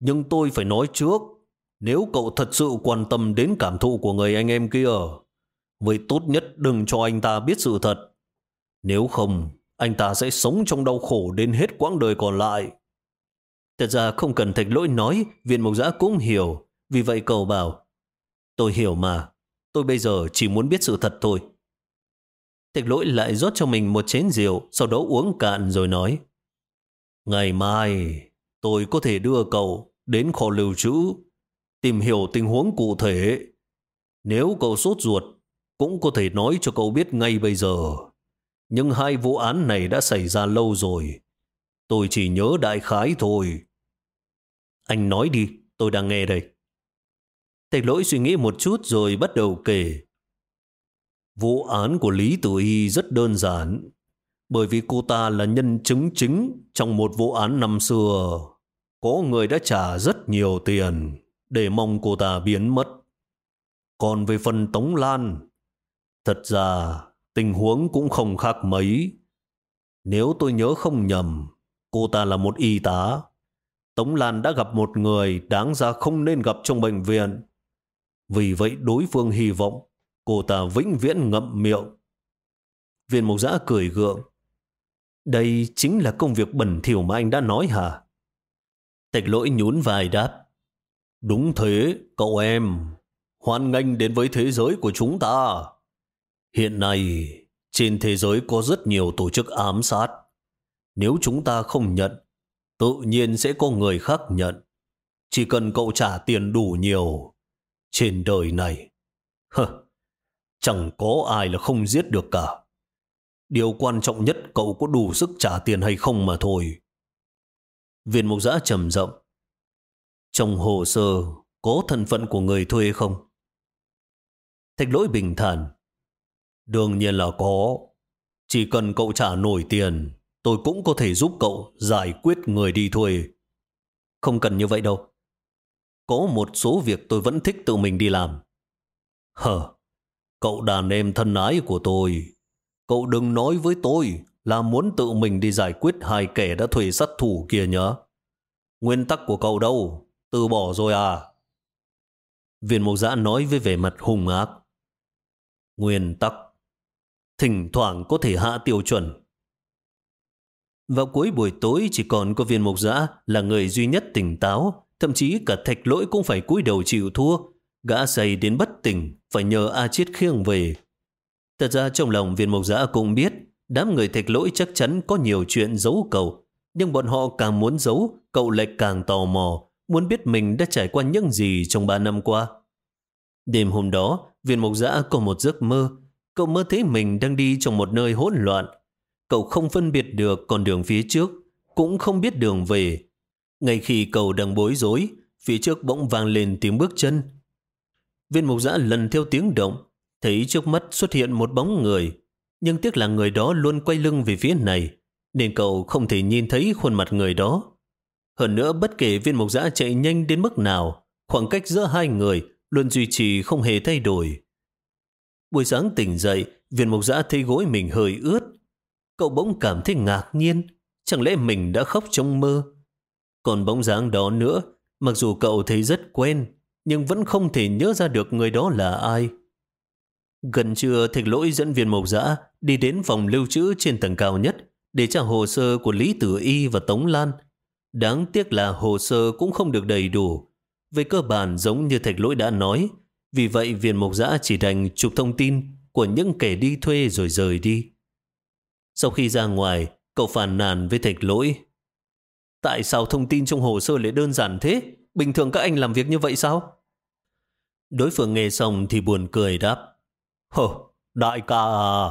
A: Nhưng tôi phải nói trước, nếu cậu thật sự quan tâm đến cảm thụ của người anh em kia, vậy tốt nhất đừng cho anh ta biết sự thật. Nếu không, anh ta sẽ sống trong đau khổ đến hết quãng đời còn lại. Thật ra không cần thạch lỗi nói, viện mộc giã cũng hiểu. Vì vậy cậu bảo, tôi hiểu mà, tôi bây giờ chỉ muốn biết sự thật thôi. Thạch lỗi lại rót cho mình một chén rượu, sau đó uống cạn rồi nói, Ngày mai, tôi có thể đưa cậu đến kho lưu trữ tìm hiểu tình huống cụ thể. Nếu cậu sốt ruột, cũng có thể nói cho cậu biết ngay bây giờ. Nhưng hai vụ án này đã xảy ra lâu rồi. Tôi chỉ nhớ đại khái thôi. Anh nói đi, tôi đang nghe đây. Thạch lỗi suy nghĩ một chút rồi bắt đầu kể. Vụ án của Lý Tử Y rất đơn giản, bởi vì cô ta là nhân chứng chính trong một vụ án năm xưa. Có người đã trả rất nhiều tiền để mong cô ta biến mất. Còn về phần Tống Lan, thật ra tình huống cũng không khác mấy. Nếu tôi nhớ không nhầm, cô ta là một y tá. Tống Lan đã gặp một người đáng ra không nên gặp trong bệnh viện. Vì vậy đối phương hy vọng cô ta vĩnh viễn ngậm miệng. Viên mộc giã cười gượng. Đây chính là công việc bẩn thỉu mà anh đã nói hả? Tịch lỗi nhún vai đáp. Đúng thế, cậu em. Hoan nghênh đến với thế giới của chúng ta. Hiện nay, trên thế giới có rất nhiều tổ chức ám sát. Nếu chúng ta không nhận, tự nhiên sẽ có người khác nhận. Chỉ cần cậu trả tiền đủ nhiều. Trên đời này, hơ, chẳng có ai là không giết được cả. Điều quan trọng nhất cậu có đủ sức trả tiền hay không mà thôi. Viên mục giã trầm rộng. Trong hồ sơ có thân phận của người thuê không? Thạch lỗi bình thản. Đương nhiên là có. Chỉ cần cậu trả nổi tiền, tôi cũng có thể giúp cậu giải quyết người đi thuê. Không cần như vậy đâu. Có một số việc tôi vẫn thích tự mình đi làm. Hờ, cậu đàn em thân ái của tôi. Cậu đừng nói với tôi là muốn tự mình đi giải quyết hai kẻ đã thuê sát thủ kia nhớ. Nguyên tắc của cậu đâu? Từ bỏ rồi à? Viên mục giã nói với vẻ mặt hung ác. Nguyên tắc. Thỉnh thoảng có thể hạ tiêu chuẩn. Vào cuối buổi tối chỉ còn có viên mục giã là người duy nhất tỉnh táo, thậm chí cả thạch lỗi cũng phải cúi đầu chịu thua. Gã say đến bất tỉnh, phải nhờ A Chiết khiêng về. Thật ra trong lòng viên mộc giã cũng biết, đám người thạch lỗi chắc chắn có nhiều chuyện giấu cậu. Nhưng bọn họ càng muốn giấu, cậu lại càng tò mò, muốn biết mình đã trải qua những gì trong ba năm qua. Đêm hôm đó, viên mộc giã có một giấc mơ. Cậu mơ thấy mình đang đi trong một nơi hỗn loạn. Cậu không phân biệt được con đường phía trước, cũng không biết đường về. Ngay khi cậu đang bối rối, phía trước bỗng vang lên tiếng bước chân. Viên mục giã lần theo tiếng động, thấy trước mắt xuất hiện một bóng người. Nhưng tiếc là người đó luôn quay lưng về phía này, nên cậu không thể nhìn thấy khuôn mặt người đó. Hơn nữa bất kể viên mục giã chạy nhanh đến mức nào, khoảng cách giữa hai người luôn duy trì không hề thay đổi. Buổi sáng tỉnh dậy, viên mục giã thấy gối mình hơi ướt. Cậu bỗng cảm thấy ngạc nhiên, chẳng lẽ mình đã khóc trong mơ? Còn bóng dáng đó nữa, mặc dù cậu thấy rất quen, nhưng vẫn không thể nhớ ra được người đó là ai. Gần trưa, thạch lỗi dẫn viên mộc dã đi đến phòng lưu trữ trên tầng cao nhất để trả hồ sơ của Lý Tử Y và Tống Lan. Đáng tiếc là hồ sơ cũng không được đầy đủ. Về cơ bản giống như thạch lỗi đã nói, vì vậy viên mộc dã chỉ đành chụp thông tin của những kẻ đi thuê rồi rời đi. Sau khi ra ngoài, cậu phàn nàn với thạch lỗi. Tại sao thông tin trong hồ sơ lại đơn giản thế? Bình thường các anh làm việc như vậy sao? Đối phương nghe xong thì buồn cười đáp. Hờ, đại ca à,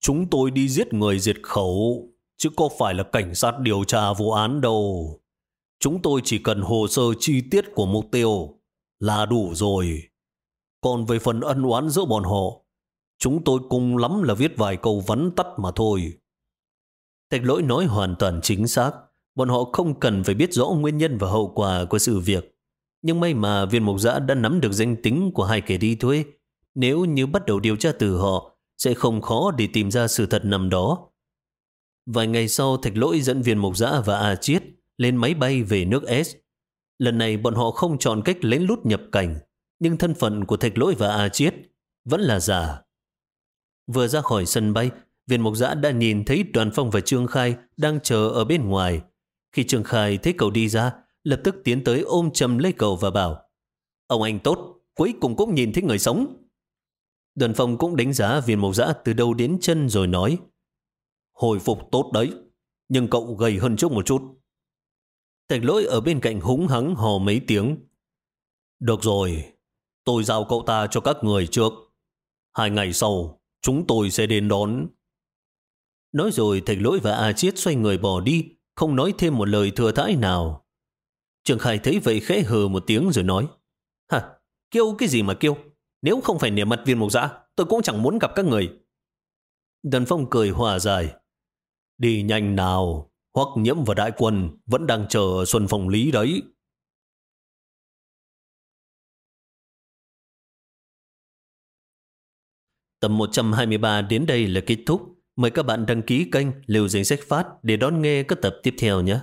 A: chúng tôi đi giết người diệt khẩu, chứ có phải là cảnh sát điều tra vụ án đâu. Chúng tôi chỉ cần hồ sơ chi tiết của mục tiêu là đủ rồi. Còn về phần ân oán giữa bọn họ, chúng tôi cùng lắm là viết vài câu vắn tắt mà thôi. Thạch lỗi nói hoàn toàn chính xác. Bọn họ không cần phải biết rõ nguyên nhân và hậu quả của sự việc. Nhưng may mà viên mục giã đã nắm được danh tính của hai kẻ đi thuê. Nếu như bắt đầu điều tra từ họ, sẽ không khó để tìm ra sự thật nằm đó. Vài ngày sau, Thạch Lỗi dẫn viên mục giã và A Chiết lên máy bay về nước S. Lần này bọn họ không chọn cách lén lút nhập cảnh, nhưng thân phận của Thạch Lỗi và A Chiết vẫn là giả. Vừa ra khỏi sân bay, viên mục giã đã nhìn thấy Đoàn Phong và Trương Khai đang chờ ở bên ngoài. Khi Trương Khai thấy cậu đi ra, lập tức tiến tới ôm chầm lấy cậu và bảo Ông anh tốt, cuối cùng cũng nhìn thấy người sống. Đoàn Phong cũng đánh giá viên mộc giã từ đầu đến chân rồi nói Hồi phục tốt đấy, nhưng cậu gầy hơn chút một chút. Thạch lỗi ở bên cạnh húng hắng hò mấy tiếng. Được rồi, tôi giao cậu ta cho các người trước. Hai ngày sau, chúng tôi sẽ đến đón. Nói rồi thạch lỗi và A Chiết xoay người bỏ đi, không nói thêm một lời thừa thãi nào. Trường Khai thấy vậy khẽ hờ một tiếng rồi nói, Hả, kêu cái gì mà kêu? Nếu không phải nể mặt viên mục giã, tôi cũng chẳng muốn gặp các người. Đần Phong cười hòa dài. Đi nhanh nào, hoặc nhiễm và đại quân vẫn đang chờ Xuân Phong Lý đấy. Tập 123 đến đây là kết thúc. Mời các bạn đăng ký kênh Liều Dính Sách Phát để đón nghe các tập tiếp theo nhé.